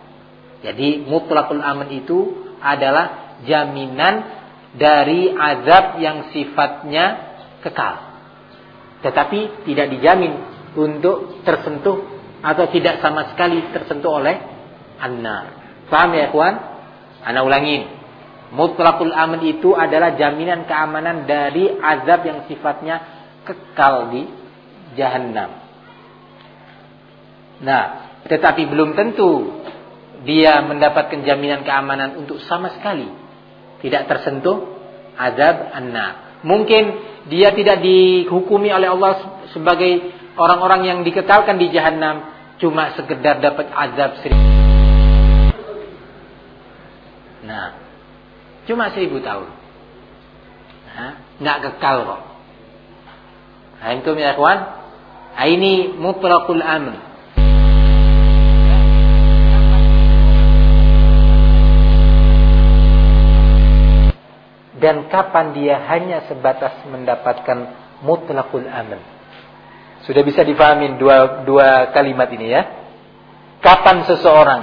Speaker 1: Jadi mutlakul aman itu adalah jaminan dari azab yang sifatnya kekal. Tetapi tidak dijamin untuk tersentuh atau tidak sama sekali tersentuh oleh annar. Paham ya kawan? Ana ulangin. Mutlakul aman itu adalah jaminan keamanan dari azab yang sifatnya kekal di jahanam. Nah, tetapi belum tentu dia mendapatkan jaminan keamanan untuk sama sekali tidak tersentuh azab an-nar. Mungkin dia tidak dihukumi oleh Allah sebagai orang-orang yang dikekalkan di jahanam cuma sekedar dapat azab seribu. Nah, cuma seribu tahun. Nggak kekal kok. Itu ya kawan. Ini mutlaqul amn. dan kapan dia hanya sebatas mendapatkan mutlakul aman. Sudah bisa difahami dua, dua kalimat ini ya. Kapan seseorang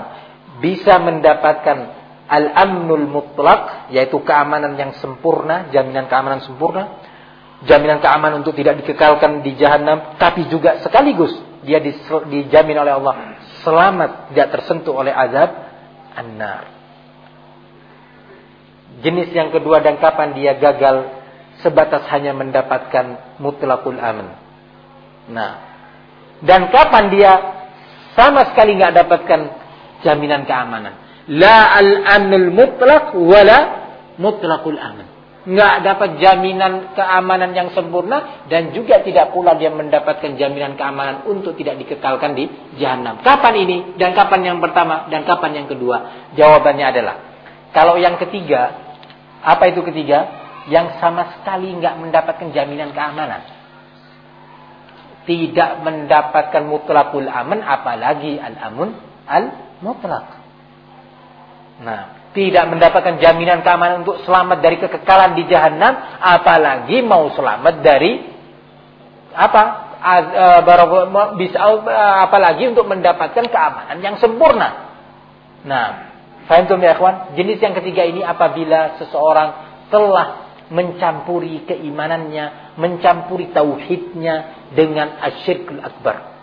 Speaker 1: bisa mendapatkan al-amnul mutlak, yaitu keamanan yang sempurna, jaminan keamanan sempurna, jaminan keamanan untuk tidak dikekalkan di jahanam, tapi juga sekaligus dia dijamin oleh Allah selamat tidak tersentuh oleh azab an-nar. Jenis yang kedua dan kapan dia gagal sebatas hanya mendapatkan mutlakul aman. Nah, dan kapan dia sama sekali nggak dapatkan jaminan keamanan. La al-amnul mutlak wala mutlakul aman. Nggak dapat jaminan keamanan yang sempurna dan juga tidak pula dia mendapatkan jaminan keamanan untuk tidak dikekalkan di jahanam. Kapan ini dan kapan yang pertama dan kapan yang kedua? Jawabannya adalah kalau yang ketiga apa itu ketiga? Yang sama sekali nggak mendapatkan jaminan keamanan. Tidak mendapatkan mutlakul aman, apalagi al-amun al-mutlak. Nah, tidak mendapatkan jaminan keamanan untuk selamat dari kekekalan di jahanam, apalagi mau selamat dari apa? E, bisa e, apalagi untuk mendapatkan keamanan yang sempurna. Nah, Fahimtum ya ikhwan? Jenis yang ketiga ini apabila seseorang telah mencampuri keimanannya, mencampuri tauhidnya dengan asyirkul akbar.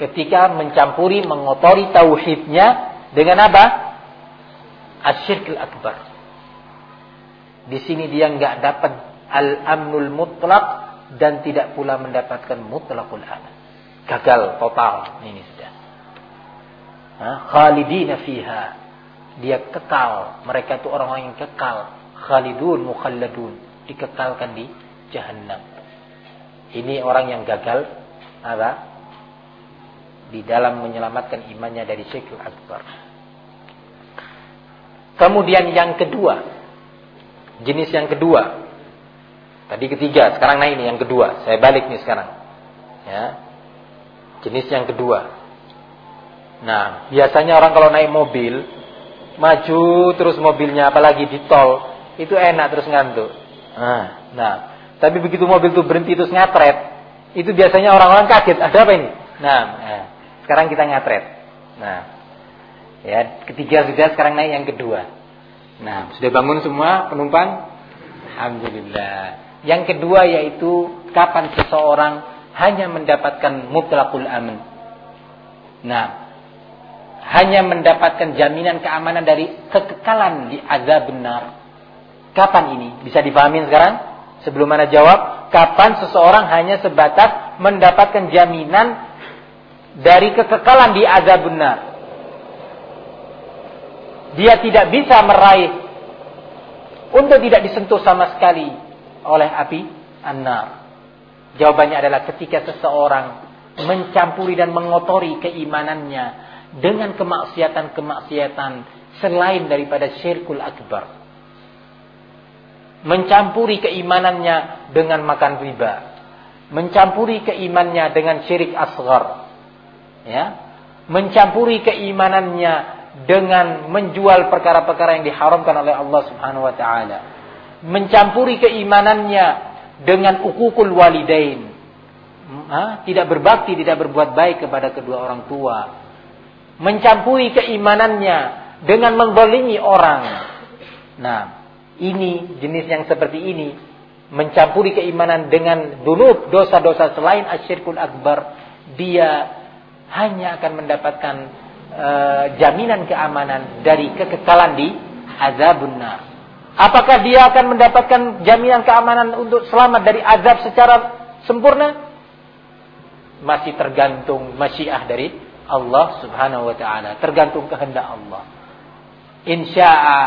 Speaker 1: Ketika mencampuri, mengotori tauhidnya dengan apa? Asyirkul akbar. Di sini dia nggak dapat al-amnul mutlak dan tidak pula mendapatkan mutlakul aman. gagal total ini sudah. Khalidina fiha. Dia kekal. Mereka itu orang-orang yang kekal. Khalidun mukhalladun. Dikekalkan di jahannam. Ini orang yang gagal apa? Di dalam menyelamatkan imannya dari syirkul akbar. Kemudian yang kedua, jenis yang kedua. Tadi ketiga, sekarang naik ini yang kedua. Saya balik nih sekarang. Ya. Jenis yang kedua. Nah, biasanya orang kalau naik mobil, maju terus mobilnya apalagi di tol, itu enak terus ngantuk. Nah, nah tapi begitu mobil itu berhenti terus ngatret, itu biasanya orang-orang kaget, ada apa ini? Nah, nah sekarang kita ngatret. Nah, ya ketiga sudah, sekarang naik yang kedua. Nah, sudah bangun semua penumpang? Alhamdulillah. Yang kedua yaitu kapan seseorang hanya mendapatkan mutlakul aman. Nah, hanya mendapatkan jaminan keamanan dari kekekalan di azab benar. Kapan ini? Bisa dipahami sekarang? Sebelum mana jawab, kapan seseorang hanya sebatas mendapatkan jaminan dari kekekalan di azab benar? Dia tidak bisa meraih untuk tidak disentuh sama sekali oleh api an-nar. Jawabannya adalah ketika seseorang mencampuri dan mengotori keimanannya dengan kemaksiatan-kemaksiatan selain daripada syirkul akbar. Mencampuri keimanannya dengan makan riba. Mencampuri keimanannya dengan syirik asgar. Ya. Mencampuri keimanannya dengan menjual perkara-perkara yang diharamkan oleh Allah Subhanahu wa taala. Mencampuri keimanannya dengan ukukul walidain. Ha? Tidak berbakti, tidak berbuat baik kepada kedua orang tua mencampuri keimanannya dengan menggolimi orang. Nah, ini jenis yang seperti ini mencampuri keimanan dengan dunub dosa-dosa selain asyirkul akbar, dia hanya akan mendapatkan uh, jaminan keamanan dari kekekalan di azabun nar. Apakah dia akan mendapatkan jaminan keamanan untuk selamat dari azab secara sempurna? Masih tergantung masyiah dari Allah Subhanahu wa taala, tergantung kehendak Allah. Insya'a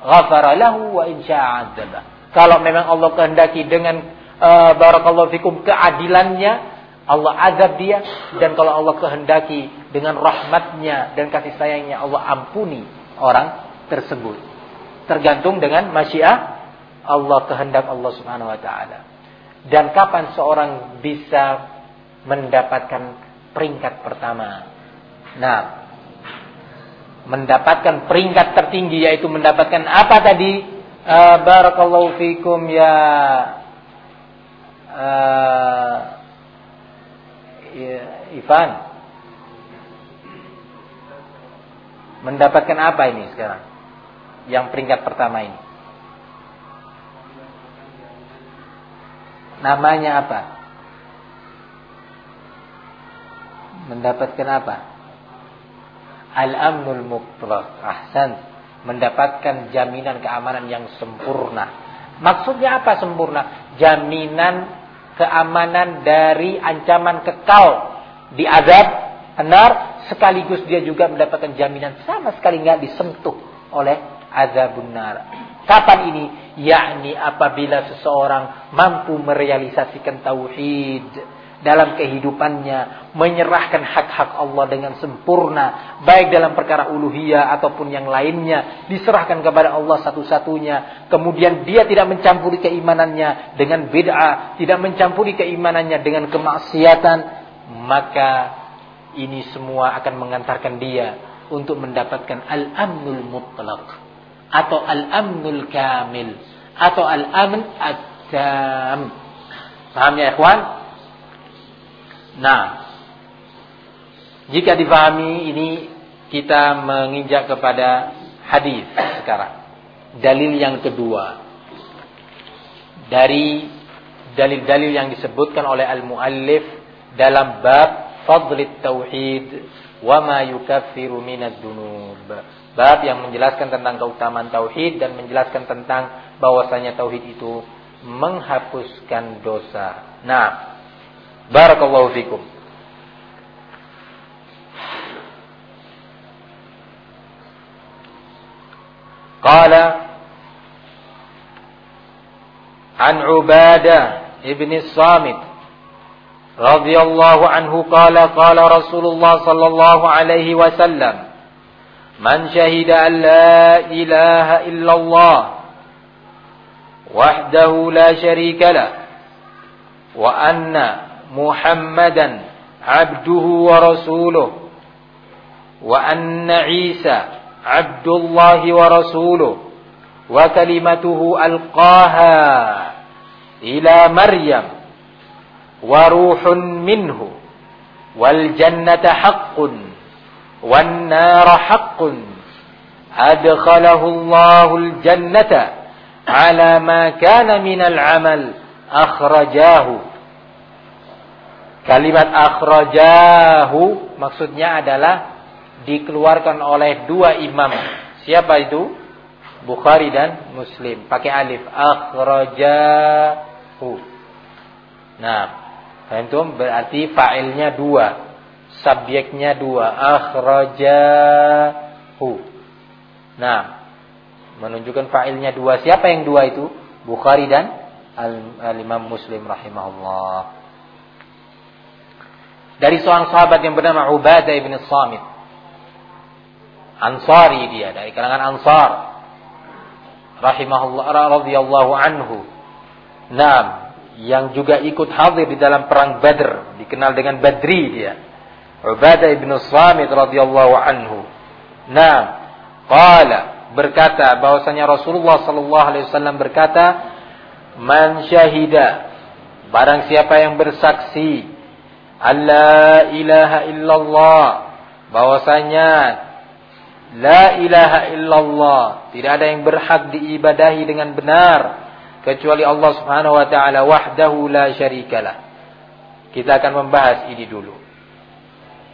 Speaker 1: ghafara lahu wa insya'a adzaba. Kalau memang Allah kehendaki dengan uh, barakallahu fikum keadilannya, Allah azab dia dan kalau Allah kehendaki dengan rahmatnya dan kasih sayangnya Allah ampuni orang tersebut. Tergantung dengan masyiah Allah kehendak Allah Subhanahu wa taala. Dan kapan seorang bisa mendapatkan peringkat pertama. Nah, mendapatkan peringkat tertinggi yaitu mendapatkan apa tadi? Uh, barakallahu fikum ya ya, Ivan. Mendapatkan apa ini sekarang? Yang peringkat pertama ini. Namanya apa? mendapatkan apa? Al-amnul mutlaq. Ahsan. Mendapatkan jaminan keamanan yang sempurna. Maksudnya apa sempurna? Jaminan keamanan dari ancaman kekal di azab benar sekaligus dia juga mendapatkan jaminan sama sekali nggak disentuh oleh azab benar. Kapan ini? Yakni apabila seseorang mampu merealisasikan tauhid dalam kehidupannya, menyerahkan hak-hak Allah dengan sempurna, baik dalam perkara uluhiyah ataupun yang lainnya, diserahkan kepada Allah satu-satunya. Kemudian dia tidak mencampuri keimanannya dengan bid'ah, tidak mencampuri keimanannya dengan kemaksiatan, maka ini semua akan mengantarkan dia untuk mendapatkan al-amnul mutlaq atau al-amnul kamil atau al-amn at-tam. Paham ya ikhwan? Nah, jika dipahami ini kita menginjak kepada hadis sekarang. Dalil yang kedua dari dalil-dalil yang disebutkan oleh al-muallif dalam bab fadlit tauhid wa ma yukaffiru minad dunub. Bab yang menjelaskan tentang keutamaan tauhid dan menjelaskan tentang bahwasanya tauhid itu menghapuskan dosa. Nah, بارك الله فيكم. قال عن عبادة ابن الصامت رضي الله عنه قال قال رسول الله صلى الله عليه وسلم من شهد أن لا إله إلا الله وحده لا شريك له وأن محمدا عبده ورسوله وأن عيسى عبد الله ورسوله وكلمته ألقاها إلى مريم وروح منه والجنة حق والنار حق. أدخله الله الجنة على ما كان من العمل أخرجاه. Kalimat akhrajahu maksudnya adalah dikeluarkan oleh dua imam. Siapa itu? Bukhari dan Muslim pakai alif akhrajahu. Nah, itu berarti fa'ilnya dua, subjeknya dua, akhrajahu. Nah, menunjukkan fa'ilnya dua. Siapa yang dua itu? Bukhari dan Al-Imam Muslim rahimahullah. Dari seorang sahabat yang bernama Ubadah ibn Samit. Ansari dia, dari kalangan Ansar rahimahullah radhiyallahu anhu. Naam, yang juga ikut hadir di dalam perang Badr, dikenal dengan Badri dia. Ubadah ibn Samit radhiyallahu anhu. Naam, qala berkata bahwasanya Rasulullah sallallahu alaihi wasallam berkata, "Man syahida barang siapa yang bersaksi Allah ilaha illallah bahwasanya La ilaha illallah. Tidak ada yang berhak diibadahi dengan benar. Kecuali Allah subhanahu wa ta'ala wahdahu la syarikalah. Kita akan membahas ini dulu.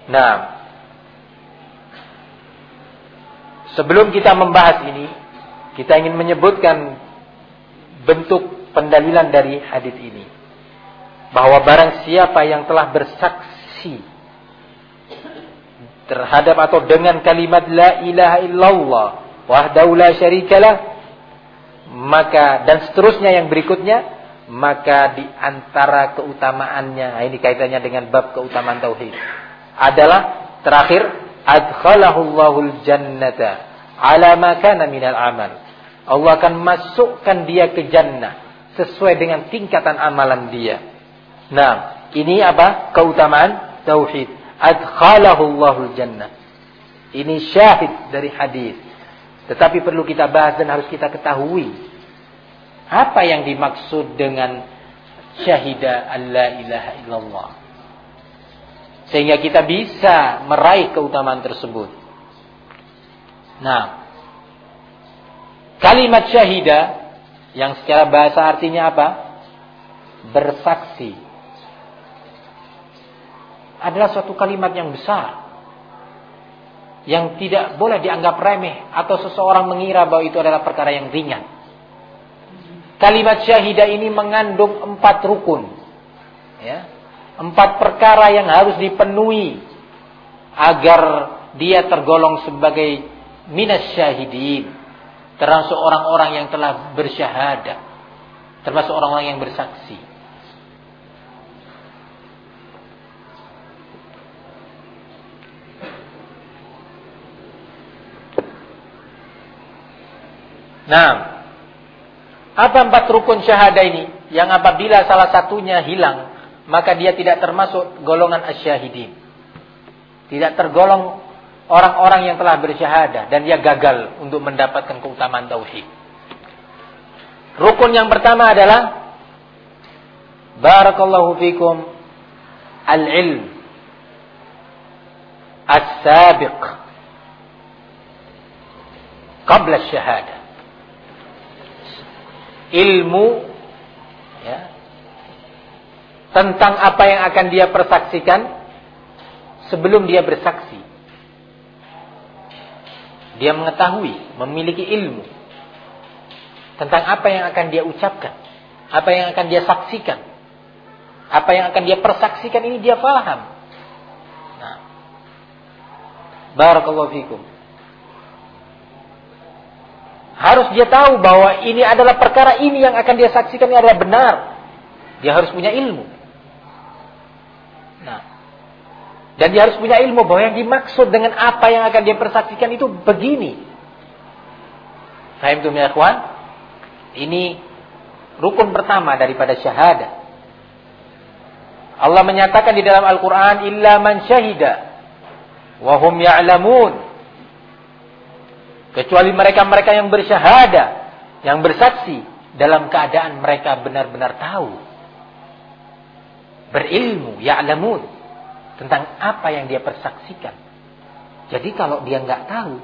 Speaker 1: Nah. Sebelum kita membahas ini. Kita ingin menyebutkan bentuk pendalilan dari hadis ini. Bahwa barang siapa yang telah bersaksi terhadap atau dengan kalimat la ilaha illallah wahdahu la syarikalah maka dan seterusnya yang berikutnya maka di antara keutamaannya nah ini kaitannya dengan bab keutamaan tauhid adalah terakhir adkhalahullahu jannata ala ma kana minal amal. Allah akan masukkan dia ke jannah sesuai dengan tingkatan amalan dia nah ini apa keutamaan tauhid adkhalahu Allahul jannah. Ini syahid dari hadis. Tetapi perlu kita bahas dan harus kita ketahui apa yang dimaksud dengan syahida alla ilaha illallah. Sehingga kita bisa meraih keutamaan tersebut. Nah, kalimat syahida yang secara bahasa artinya apa? Bersaksi adalah suatu kalimat yang besar. Yang tidak boleh dianggap remeh atau seseorang mengira bahwa itu adalah perkara yang ringan. Kalimat syahidah ini mengandung empat rukun. Ya. Empat perkara yang harus dipenuhi agar dia tergolong sebagai minas syahidin. Termasuk orang-orang yang telah bersyahadah. Termasuk orang-orang yang bersaksi. Nah, apa empat rukun syahadah ini? Yang apabila salah satunya hilang, maka dia tidak termasuk golongan asyahidin. Tidak tergolong orang-orang yang telah bersyahadah dan dia gagal untuk mendapatkan keutamaan tauhid. Rukun yang pertama adalah barakallahu fikum al-ilm as-sabiq qabla syahadah ilmu ya, tentang apa yang akan dia persaksikan sebelum dia bersaksi. Dia mengetahui, memiliki ilmu tentang apa yang akan dia ucapkan, apa yang akan dia saksikan, apa yang akan dia persaksikan ini dia paham. Nah, barakallahu fikum. Harus dia tahu bahwa ini adalah perkara ini yang akan dia saksikan ini adalah benar. Dia harus punya ilmu. Nah, dan dia harus punya ilmu bahwa yang dimaksud dengan apa yang akan dia persaksikan itu begini. Fahim tuh ya Ini rukun pertama daripada syahadah. Allah menyatakan di dalam Al-Quran, Illa man syahida, wahum ya'lamun. Kecuali mereka-mereka yang bersyahada, yang bersaksi, dalam keadaan mereka benar-benar tahu. Berilmu, ya'lamun. Tentang apa yang dia persaksikan. Jadi kalau dia nggak tahu,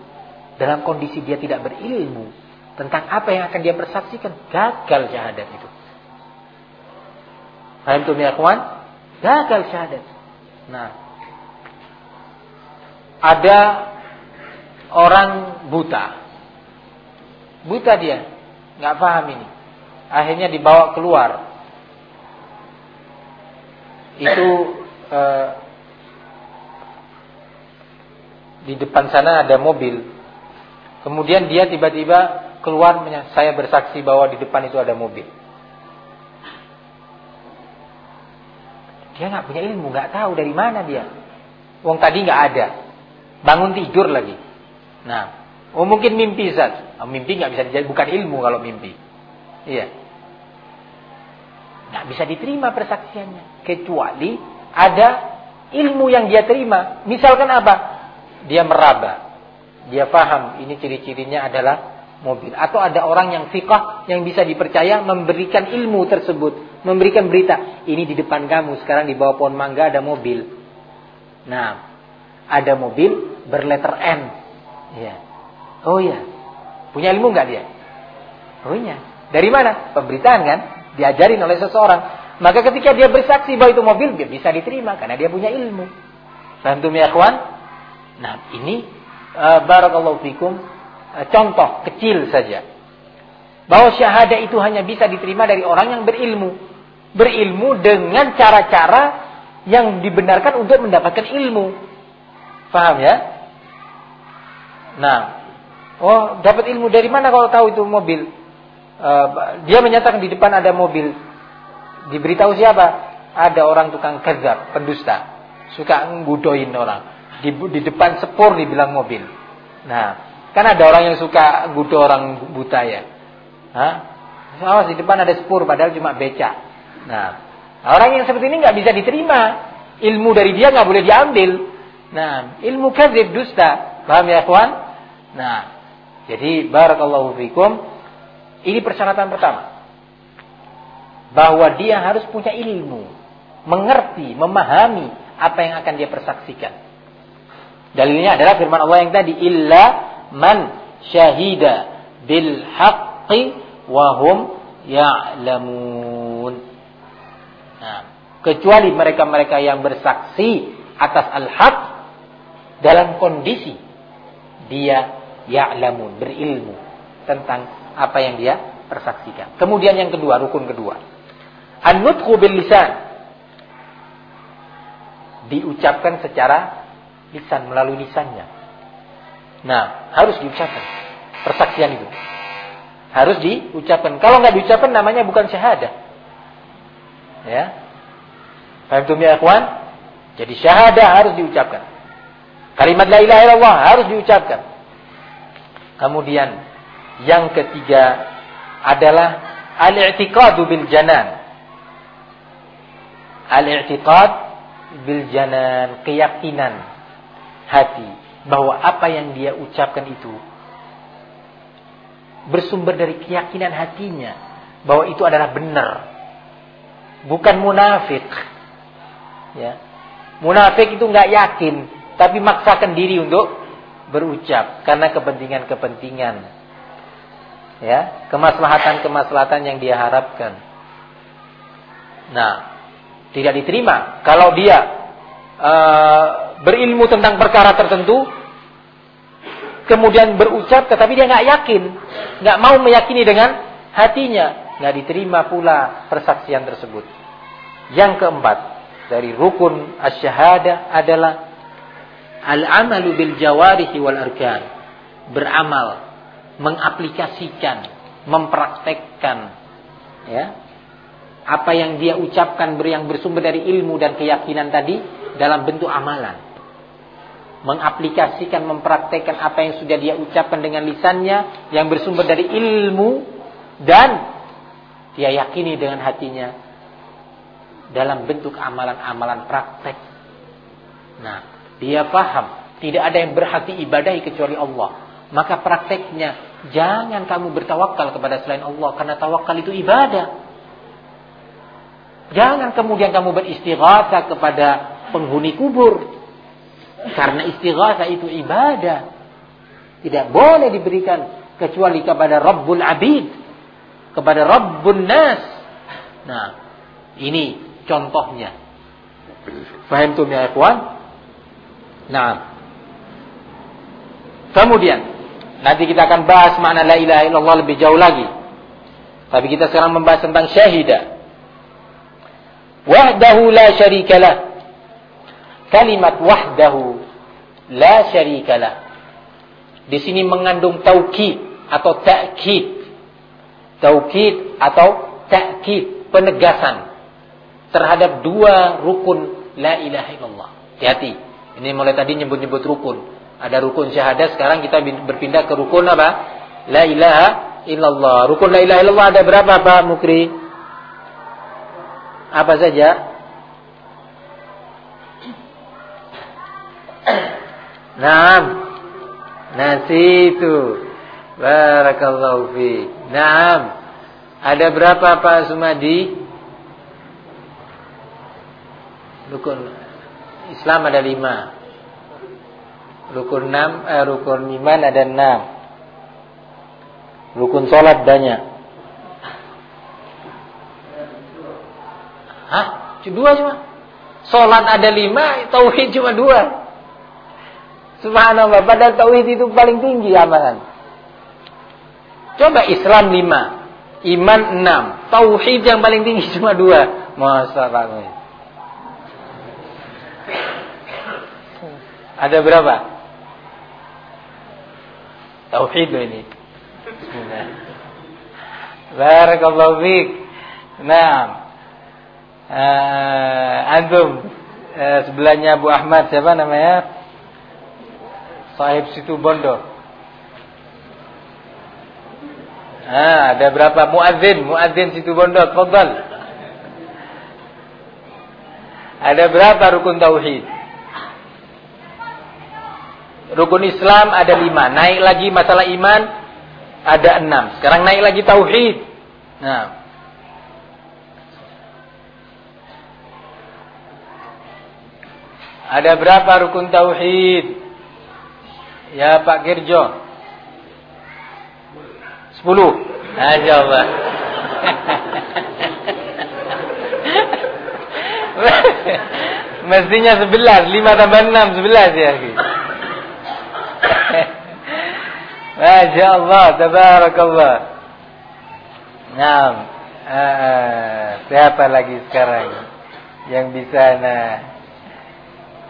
Speaker 1: dalam kondisi dia tidak berilmu, tentang apa yang akan dia persaksikan, gagal syahadat itu. Paham tuh ya? Gagal syahadat. Nah, ada orang buta. Buta dia, nggak paham ini. Akhirnya dibawa keluar. Itu eh, di depan sana ada mobil. Kemudian dia tiba-tiba keluar, saya bersaksi bahwa di depan itu ada mobil. Dia nggak punya ilmu, nggak tahu dari mana dia. Wong tadi nggak ada, bangun tidur lagi. Nah, oh mungkin mimpi saja. Oh, mimpi nggak bisa dijadi, bukan ilmu kalau mimpi. Iya. Nggak bisa diterima persaksiannya, kecuali ada ilmu yang dia terima. Misalkan apa? Dia meraba, dia paham ini ciri-cirinya adalah mobil atau ada orang yang fikah yang bisa dipercaya memberikan ilmu tersebut, memberikan berita, ini di depan kamu sekarang di bawah pohon mangga ada mobil. Nah, ada mobil berletter N. Ya. Oh ya. Punya ilmu nggak dia? Oh iya. Dari mana? Pemberitaan kan? Diajarin oleh seseorang. Maka ketika dia bersaksi bahwa itu mobil, dia bisa diterima karena dia punya ilmu. Bantu ya kawan. Nah, ini uh, barakallahu fikum Eh, contoh kecil saja. Bahwa syahadah itu hanya bisa diterima dari orang yang berilmu. Berilmu dengan cara-cara yang dibenarkan untuk mendapatkan ilmu. Faham ya? Nah, oh dapat ilmu dari mana kalau tahu itu mobil? Uh, dia menyatakan di depan ada mobil. Diberitahu siapa? Ada orang tukang kezab, pendusta. Suka ngudoin orang. Di, di depan sepur dibilang mobil. Nah, Kan ada orang yang suka gudo orang buta ya. Hah? Awas di depan ada sepur padahal cuma becak. Nah, orang yang seperti ini nggak bisa diterima. Ilmu dari dia nggak boleh diambil. Nah, ilmu kadzib dusta. Paham ya, kawan? Nah, jadi barakallahu fikum. Ini persyaratan pertama. Bahwa dia harus punya ilmu, mengerti, memahami apa yang akan dia persaksikan. Dalilnya adalah firman Allah yang tadi illa man syahida bil haqqi wa hum ya'lamun. Nah, kecuali mereka-mereka yang bersaksi atas al-haq dalam kondisi dia ya'lamun, berilmu tentang apa yang dia persaksikan. Kemudian yang kedua, rukun kedua. An-nutqu bil lisan. Diucapkan secara lisan melalui lisannya. Nah, harus diucapkan persaksian itu. Harus diucapkan. Kalau nggak diucapkan namanya bukan syahadah. Ya. Paham ya? Jadi syahadah harus diucapkan. Kalimat la ilaha illallah harus diucapkan. Kemudian yang ketiga adalah al-i'tiqadu bil janan. Al-i'tiqad bil janan, keyakinan hati bahwa apa yang dia ucapkan itu bersumber dari keyakinan hatinya bahwa itu adalah benar. Bukan munafik. Ya. Munafik itu nggak yakin, tapi maksakan diri untuk berucap karena kepentingan-kepentingan. Ya, kemaslahatan-kemaslahatan yang dia harapkan. Nah, tidak diterima kalau dia uh, berilmu tentang perkara tertentu, kemudian berucap, tetapi dia nggak yakin, nggak mau meyakini dengan hatinya, nggak diterima pula persaksian tersebut. Yang keempat dari rukun asyhada adalah al-amalu bil jawarihi wal arkan, beramal mengaplikasikan, mempraktekkan ya. Apa yang dia ucapkan yang bersumber dari ilmu dan keyakinan tadi dalam bentuk amalan. Mengaplikasikan, mempraktekkan apa yang sudah dia ucapkan dengan lisannya yang bersumber dari ilmu dan dia yakini dengan hatinya dalam bentuk amalan-amalan praktek. Nah, dia paham tidak ada yang berhati ibadahi kecuali Allah. Maka prakteknya jangan kamu bertawakal kepada selain Allah karena tawakal itu ibadah. Jangan kemudian kamu beristighatha kepada penghuni kubur. Karena istighatha itu ibadah. Tidak boleh diberikan kecuali kepada Rabbul Abid. Kepada Rabbul Nas. Nah, ini contohnya. Faham tuh ya ikhwan? Nah. Kemudian nanti kita akan bahas makna la ilaha illallah lebih jauh lagi. Tapi kita sekarang membahas tentang syahidah. Wahdahu la syarikalah. Kalimat wahdahu la syarikalah. Di sini mengandung taukid atau takkid. Taukid atau takkid, penegasan terhadap dua rukun la ilaha illallah. Hati-hati. Ini mulai tadi nyebut-nyebut rukun. Ada rukun syahadat, sekarang kita berpindah ke rukun apa? La ilaha illallah. Rukun la ilaha illallah ada berapa Pak Mukri? Apa saja? Naam. Nasi itu. Barakallahu fi. Naam. Ada berapa Pak Sumadi? Rukun Islam ada lima. Rukun enam, eh, rukun iman ada enam. Rukun sholat banyak. Hah? Dua cuma? Sholat ada lima, tauhid cuma dua. Subhanallah, padahal tauhid itu paling tinggi amalan. Coba Islam lima, iman enam, tauhid yang paling tinggi cuma dua. Masa Ada berapa? Tauhid ini. Barakallahu fiik. Naam. Uh, antum uh, sebelahnya Abu Ahmad siapa namanya? Sahib situ Bondo. Ah, ada berapa muadzin? Muadzin situ Bondo, tafadhal. Ada berapa rukun tauhid? Rukun Islam ada lima. Naik lagi masalah iman ada enam. Sekarang naik lagi tauhid. Nah. Ada berapa rukun tauhid? Ya Pak Girjo. Sepuluh. Masya Allah. Mestinya sebelas. Lima tambah enam. Sebelas ya. Masya Allah, tabarakallah. Nah, uh, siapa lagi sekarang yang bisa nah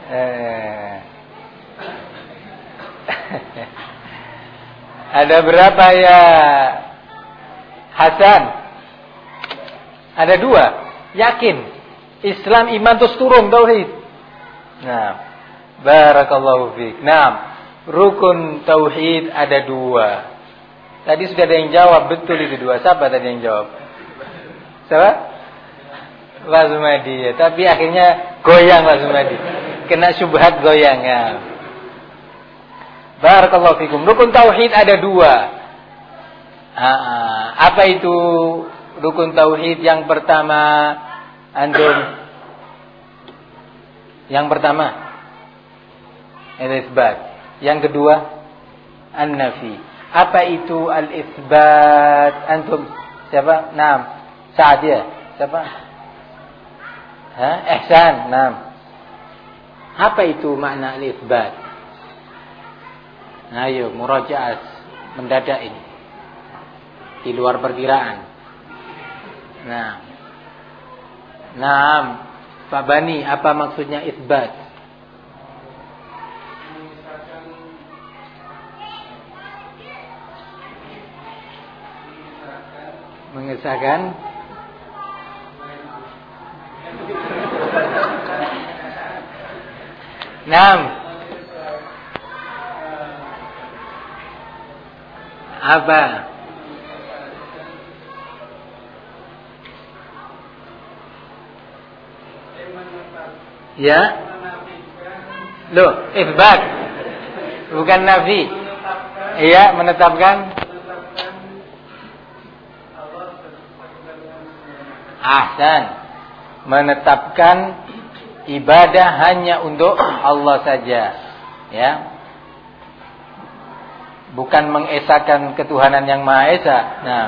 Speaker 1: uh, ada berapa ya Hasan? Ada dua. Yakin. Islam iman terus turun tauhid. Nah, barakallahu fiik. Nah, rukun tauhid ada dua. Tadi sudah ada yang jawab, betul itu dua. Siapa tadi yang jawab? Siapa? Ya. Tapi akhirnya goyang Pak Sumadi. Kena syubhat goyang ya. Barakallahu fikum. Rukun tauhid ada dua. apa itu rukun tauhid yang pertama? Antum? Yang pertama? Al-isbat. Yang kedua, an-nafi. Apa itu al-isbat? Antum siapa? Naam. Sa'ad ya? Siapa? Ha? Ihsan. Naam. Apa itu makna al-isbat? Nah, ayo murajaat mendadak ini. Di luar perkiraan. Nah. Naam. Pak Bani, apa maksudnya isbat? Mengesahkan Enam. Apa? Ya? Loh, isbat. Bukan nafi. Iya, menetapkan. Ahsan. Menetapkan ibadah hanya untuk Allah saja. Ya. Bukan mengesahkan ketuhanan yang Maha Esa. Nah,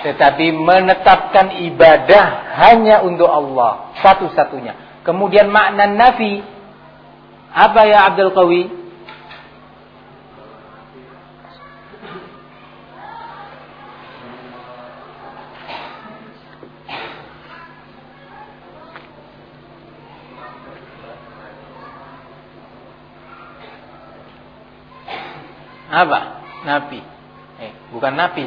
Speaker 1: tetapi menetapkan ibadah hanya untuk Allah satu-satunya. Kemudian makna nafi apa ya Abdul Qawi? Napi. Eh, bukan napi.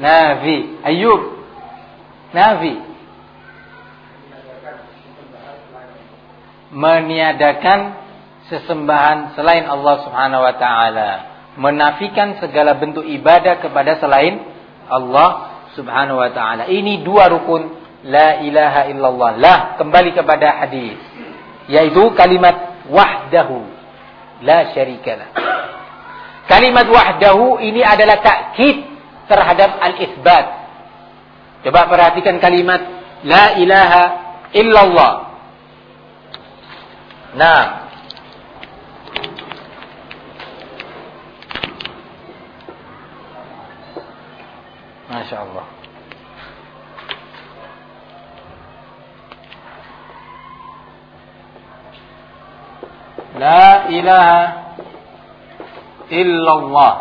Speaker 1: Nafi. Ayub. Nafi. Meniadakan sesembahan selain Allah Subhanahu wa taala. Menafikan segala bentuk ibadah kepada selain Allah Subhanahu wa taala. Ini dua rukun la ilaha illallah. Lah kembali kepada hadis yaitu kalimat wahdahu la syarikalah. Kalimat wahdahu ini adalah takkid terhadap al-isbat. Coba perhatikan kalimat la ilaha illallah. Nah, Masya Allah. La ilaha illallah.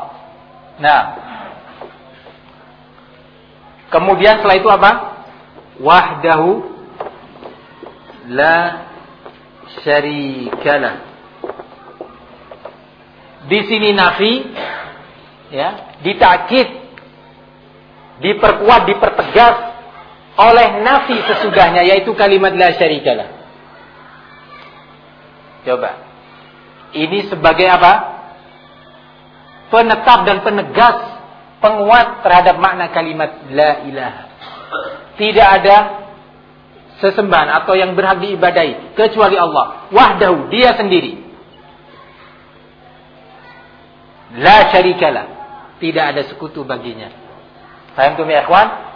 Speaker 1: Nah. Kemudian setelah itu apa? Wahdahu la syarikalah. Di sini nafi ya, ditakid diperkuat, dipertegas oleh nafi sesudahnya yaitu kalimat la syarikalah. Coba. Ini sebagai apa? Penetap dan penegas, penguat terhadap makna kalimat la ilaha. Tidak ada sesembahan atau yang berhak diibadai kecuali Allah. Wahdahu, dia sendiri. La syarikalah. Tidak ada sekutu baginya. Paham tuh ya?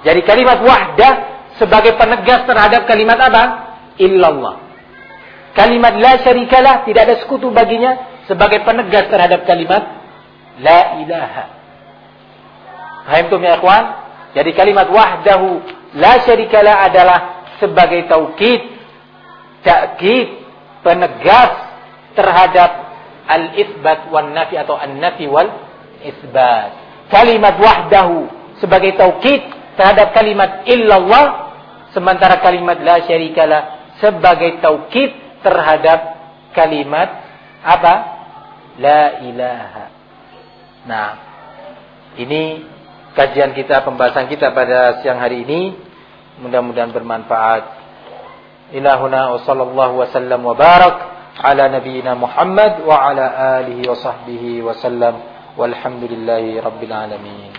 Speaker 1: Jadi kalimat wahdah sebagai penegas terhadap kalimat apa? Illallah. Kalimat la syarikalah tidak ada sekutu baginya sebagai penegas terhadap kalimat la ilaha. Paham ya? Jadi kalimat wahdahu la syarikalah adalah sebagai taukid, takkid, penegas terhadap al-itsbat wan nafi atau an-nafi wal isbat. Kalimat wahdahu sebagai taukid terhadap kalimat illallah sementara kalimat la syarikalah sebagai taukid terhadap kalimat apa? La ilaha. Nah, ini kajian kita, pembahasan kita pada siang hari ini. Mudah-mudahan bermanfaat. Ilahuna wa sallallahu wa sallam wa barak ala nabiyyina Muhammad wa ala alihi wa sahbihi wa sallam walhamdulillahi rabbil alamin.